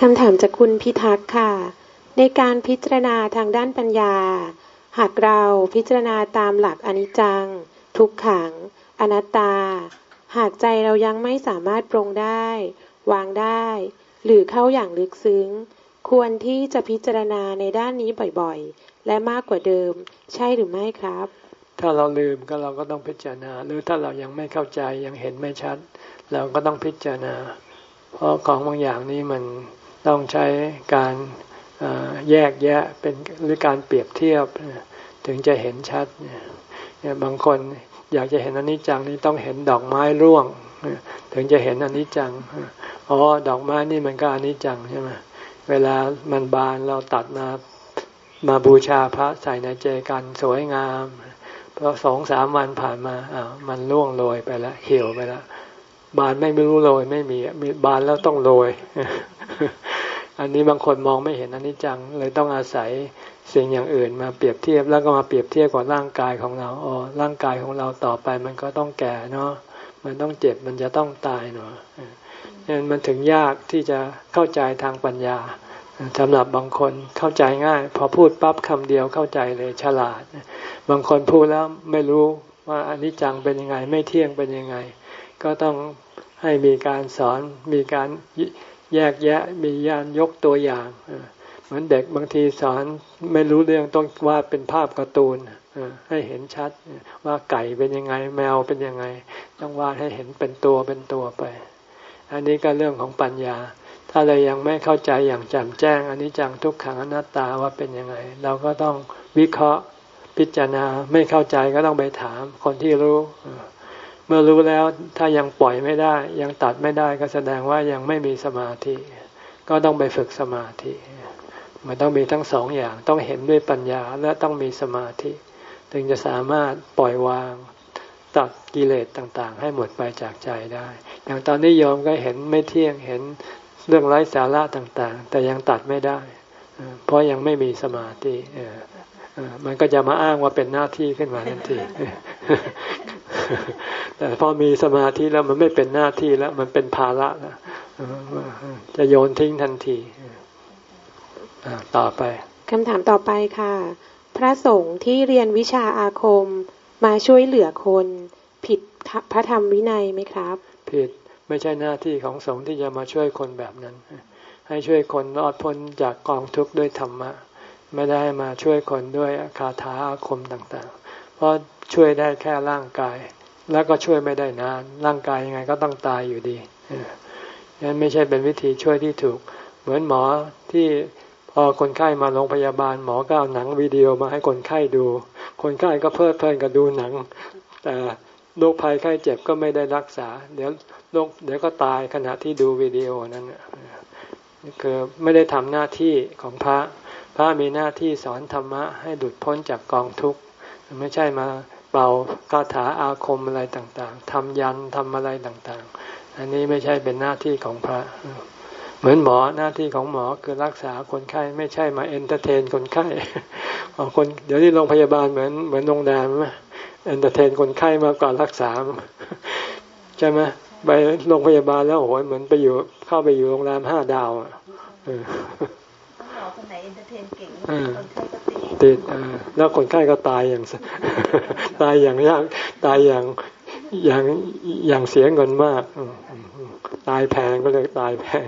คำถามจากคุณพิทักษ์ค่ะ ในการพิจารณาทางด้านปัญญา หากเราพิจารณาตามหลักอนิจจัง ทุกขัง อนัตตา หากใจเรายังไม่สามารถปรงได้ วางได้ หรือเข้าอย่างลึกซึ้ง ควรที่จะพิจารณาในด้านนี้บ่อยๆ และมากกว่าเดิม ใช่หรือไม่ครับ ถ้าเราลืมก็เราก็ต้องพิจารณา หรือถ้าเรายังไม่เข้าใจยังเห็นไม่ชัด เราก็ต้องพิจารณา เพราะของบางอย่างนี้มันต้องใช้การแยกแยะเป็นหรือการเปรียบเทียบถึงจะเห็นชัดเนี่ยบางคนอยากจะเห็นอนิจจังนี่ต้องเห็นดอกไม้ร่วง ถึงจะเห็นอนิจจังอ๋อดอกไม้นี่มันก็อนิจจังใช่ไหม เวลามันบานเราตัดมามาบูชาพระใส่ในเจกันสวยงามพอสองสามวันผ่านมาอ่ามันร่วงโรยไปแล้วเหี่ยวไปแล้วบานไม่รู้โรยไม่มีมีบานแล้วต้องโรยอันนี้บางคนมองไม่เห็นอันิจจังเลยต้องอาศัยสิ่งอย่างอื่นมาเปรียบเทียบแล้วก็มาเปรียบเทียบกับร่างกายของเราอ๋อร่างกายของเราต่อไปมันก็ต้องแก่เนาะมันต้องเจ็บมันจะต้องตายเนาะ มันถึงยากที่จะเข้าใจทางปัญญาสำหรับบางคนเข้าใจง่าย พอพูดปั๊บคำเดียวเข้าใจเลยฉลาด บางคนพูดแล้วไม่รู้ว่าอนิจจังเป็นยังไง ไม่เที่ยงเป็นยังไง ก็ต้องให้มีการสอนมีการแยกแยะมียานยกตัวอย่าง เหมือนเด็กบางทีสอนไม่รู้เรื่องต้องวาดเป็นภาพการ์ตูนให้เห็นชัดว่าไก่เป็นยังไง แมวเป็นยังไง ต้องวาดให้เห็นเป็นตัวเป็นตัวไป อันนี้ก็เรื่องของปัญญา ถ้าเรายังไม่เข้าใจอย่างแจ่มแจ้งอันนี้จังทุกขังอนัตตาว่าเป็นยังไง เราก็ต้องวิเคราะห์พิจารณาไม่เข้าใจก็ต้องไปถามคนที่รู้ เมื่อรู้แล้วถ้ายังปล่อยไม่ได้ ยังตัดไม่ได้ก็แสดงว่ายังไม่มีสมาธิ ก็ต้องไปฝึกสมาธิ มันต้องมีทั้งสองอย่างต้องเห็นด้วยปัญญาและต้องมีสมาธิ ถึงจะสามารถปล่อยวาง ตัดกิเลสต่างๆ ให้หมดไปจากใจได้ อย่างตอนนี้โยมก็เห็นไม่เที่ยงเห็นเรื่องไร้สาระต่างๆ แต่ยังตัดไม่ได้ เพราะยังไม่มีสมาธิมันก็จะมาอ้างว่าเป็นหน้าที่ขึ้นมาทันที แต่พอมีสมาธิแล้วมันไม่เป็นหน้าที่แล้ว มันเป็นภาระแล้วจะโยนทิ้งทันทีต่อไปคำถามต่อไปค่ะ พระสงฆ์ที่เรียนวิชาอาคม มาช่วยเหลือคน ผิดพระธรรมวินัยไหมครับ ผิดไม่ใช่หน้าที่ของสงฆ์ที่จะมาช่วยคนแบบนั้น ให้ช่วยคนรอดพ้นจากกองทุกข์ด้วยธรรมะ ไม่ได้มาช่วยคนด้วยคาถาอาคมต่างๆ เพราะช่วยได้แค่ร่างกาย แล้วก็ช่วยไม่ได้นานร่างกายยังไงก็ต้องตายอยู่ดีนั้นไม่ใช่เป็นวิธีช่วยที่ถูก เหมือนหมอที่ พอคนไข้มาโรงพยาบาลหมอก็เอาหนังวิดีโอมาให้คนไข้ดู คนไข้ก็เพลิดเพลินกับดูหนัง แต่โรคภัยไข้เจ็บก็ไม่ได้รักษา เดี๋ยวโรคเดี๋ยวก็ตายขณะที่ดูวิดีโอนั้นคือไม่ได้ทำหน้าที่ของพระ พระมีหน้าที่สอนธรรมะให้หลุดพ้นจากกองทุกข์ไม่ใช่มาเป่าคาถาอาคมอะไรต่างๆทำยันทำอะไรต่างๆ อันนี้ไม่ใช่เป็นหน้าที่ของพระ เหมือนหมอหน้าที่ของหมอคือรักษาคนไข้ไม่ใช่มา entertain คนไข้คนเดี๋ยวนี้โรงพยาบาลเหมือนเหมือนโรงแรมไหม entertain คนไข้มากกว่ารักษาใช่ไหมไปโรงพยาบาลแล้วโอ้โหเหมือนไปอยู่เข้าไปอยู่โรงแรมห้าดาวอะหมอคนไหน entertain เก่งคนไข้ก็ติดติดแล้วคนไข้ก็ตายอย่างตายอย่างยากตายอย่าง อย่างอย่างเสียเงินมาก ตายแพงก็เลยตายแพง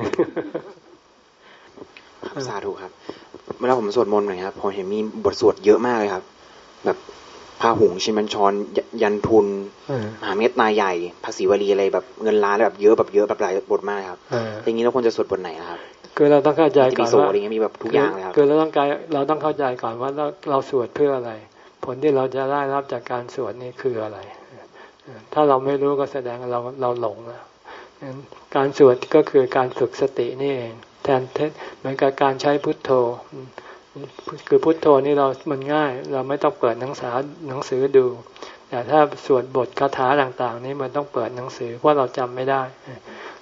สาธุครับเมื่อผมสวดมนต์หน่อยครับผมเห็นมีบทสวดเยอะมากเลยครับ แบบพาหุงชิมันชรยันทุนมหาเมตตาใหญ่ภาษีวลีอะไรแบบเงินล้านแบบเยอะแบบเยอะแบบหลายบทมากครับอย่างนี้เราควรจะสวดบทไหนครับคือเราต้องเข้าใจก่อนว่าอะไรเงี้ยมีแบบทุกอย่างเลยครับคือเราต้องการเราต้องเข้าใจก่อนว่าเราเราสวดเพื่ออะไร ผลที่เราจะได้รับจากการสวดนี่คืออะไร ถ้าเราไม่รู้ก็แสดงเราเราหลงแล้วการสวดก็คือการฝึกสตินี่เองแทนเหมือนกับการใช้พุทโธ คือพุทโธนี่เรา มันง่าย เราไม่ต้องเปิดหนังสือหนังสือดู แต่ถ้าสวดบทคาถาต่างๆ นี่มันต้องเปิดหนังสือ เพราะเราจำไม่ได้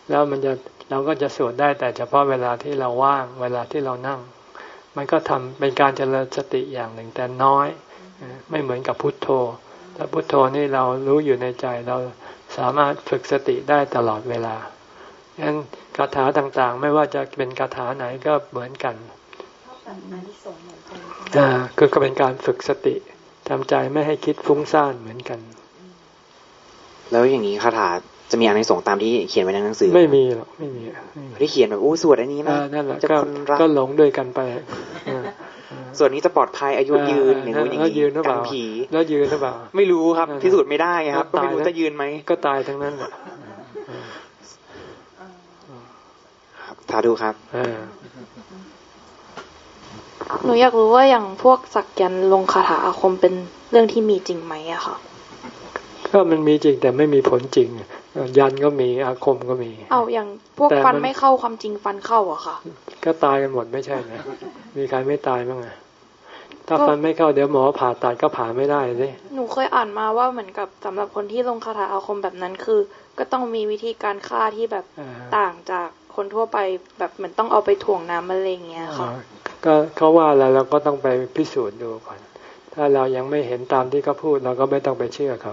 แล้วมันจะเราก็จะสวดได้แต่เฉพาะเวลาที่เราว่าง เวลาที่เรานั่ง มันก็ทำเป็นการเจริญสติอย่างหนึ่งแต่น้อย ไม่เหมือนกับพุทโธ ถ้าพุทโธนี่เรารู้อยู่ในใจเราสามารถฝึกสติได้ตลอดเวลาฉะนั้นคาถาต่างๆ ไม่ว่าจะเป็นคาถาไหนก็เหมือนกันอ่าคือก็เป็นการฝึกสติทำใจไม่ให้คิดฟุ้งซ่านเหมือนกัน แล้วอย่างนี้คาถาจะมีอะไรส่งตามที่เขียนไว้ในหนังสือ ไม่มีหรอกไม่มีที่เขียนแบบโอ้สวดอันนี้นะนั่นแหละก็หลงด้วยกันไป ส่วนนี้จะปลอดภัยอายุยืนอย่างนู้นอย่างนี้กันผีแล้วยืนหรือเปล่าไม่รู้ครับพิสูจน์ไม่ได้ครับก็ไม่รู้จะยืนไหมก็ตายทั้งนั้นแหละครับทาดูครับหนูอยากรู้ว่าอย่างพวกสักยันลงคาถาอาคมเป็นเรื่องที่มีจริงไหมอะค่ะก็มันมีจริงแต่ไม่มีผลจริง ยันก็มีอาคมก็มี เอาอย่างพวกฟันไม่เข้าความจริงฟันเข้าอะค่ะ ก็ตายกันหมดไม่ใช่ไหมมีใครไม่ตายบ้างอะถ้าฟันไม่เข้าเดี๋ยวหมอผ่าตัดก็ผ่าไม่ได้สิหนูเคยอ่านมาว่าเหมือนกับสำหรับคนที่ลงคาถาอาคมแบบนั้นคือ ก็ต้องมีวิธีการฆ่าที่แบบต่างจากคนทั่วไปแบบเหมือนต้องเอาไปถ่วงน้ำอะไรเงี้ยค่ะก็เขาว่าอะไรเราก็ต้องไปพิสูจน์ดูก่อน ถ้าเรายังไม่เห็นตามที่เขาพูดเราก็ไม่ต้องไปเชื่อเขา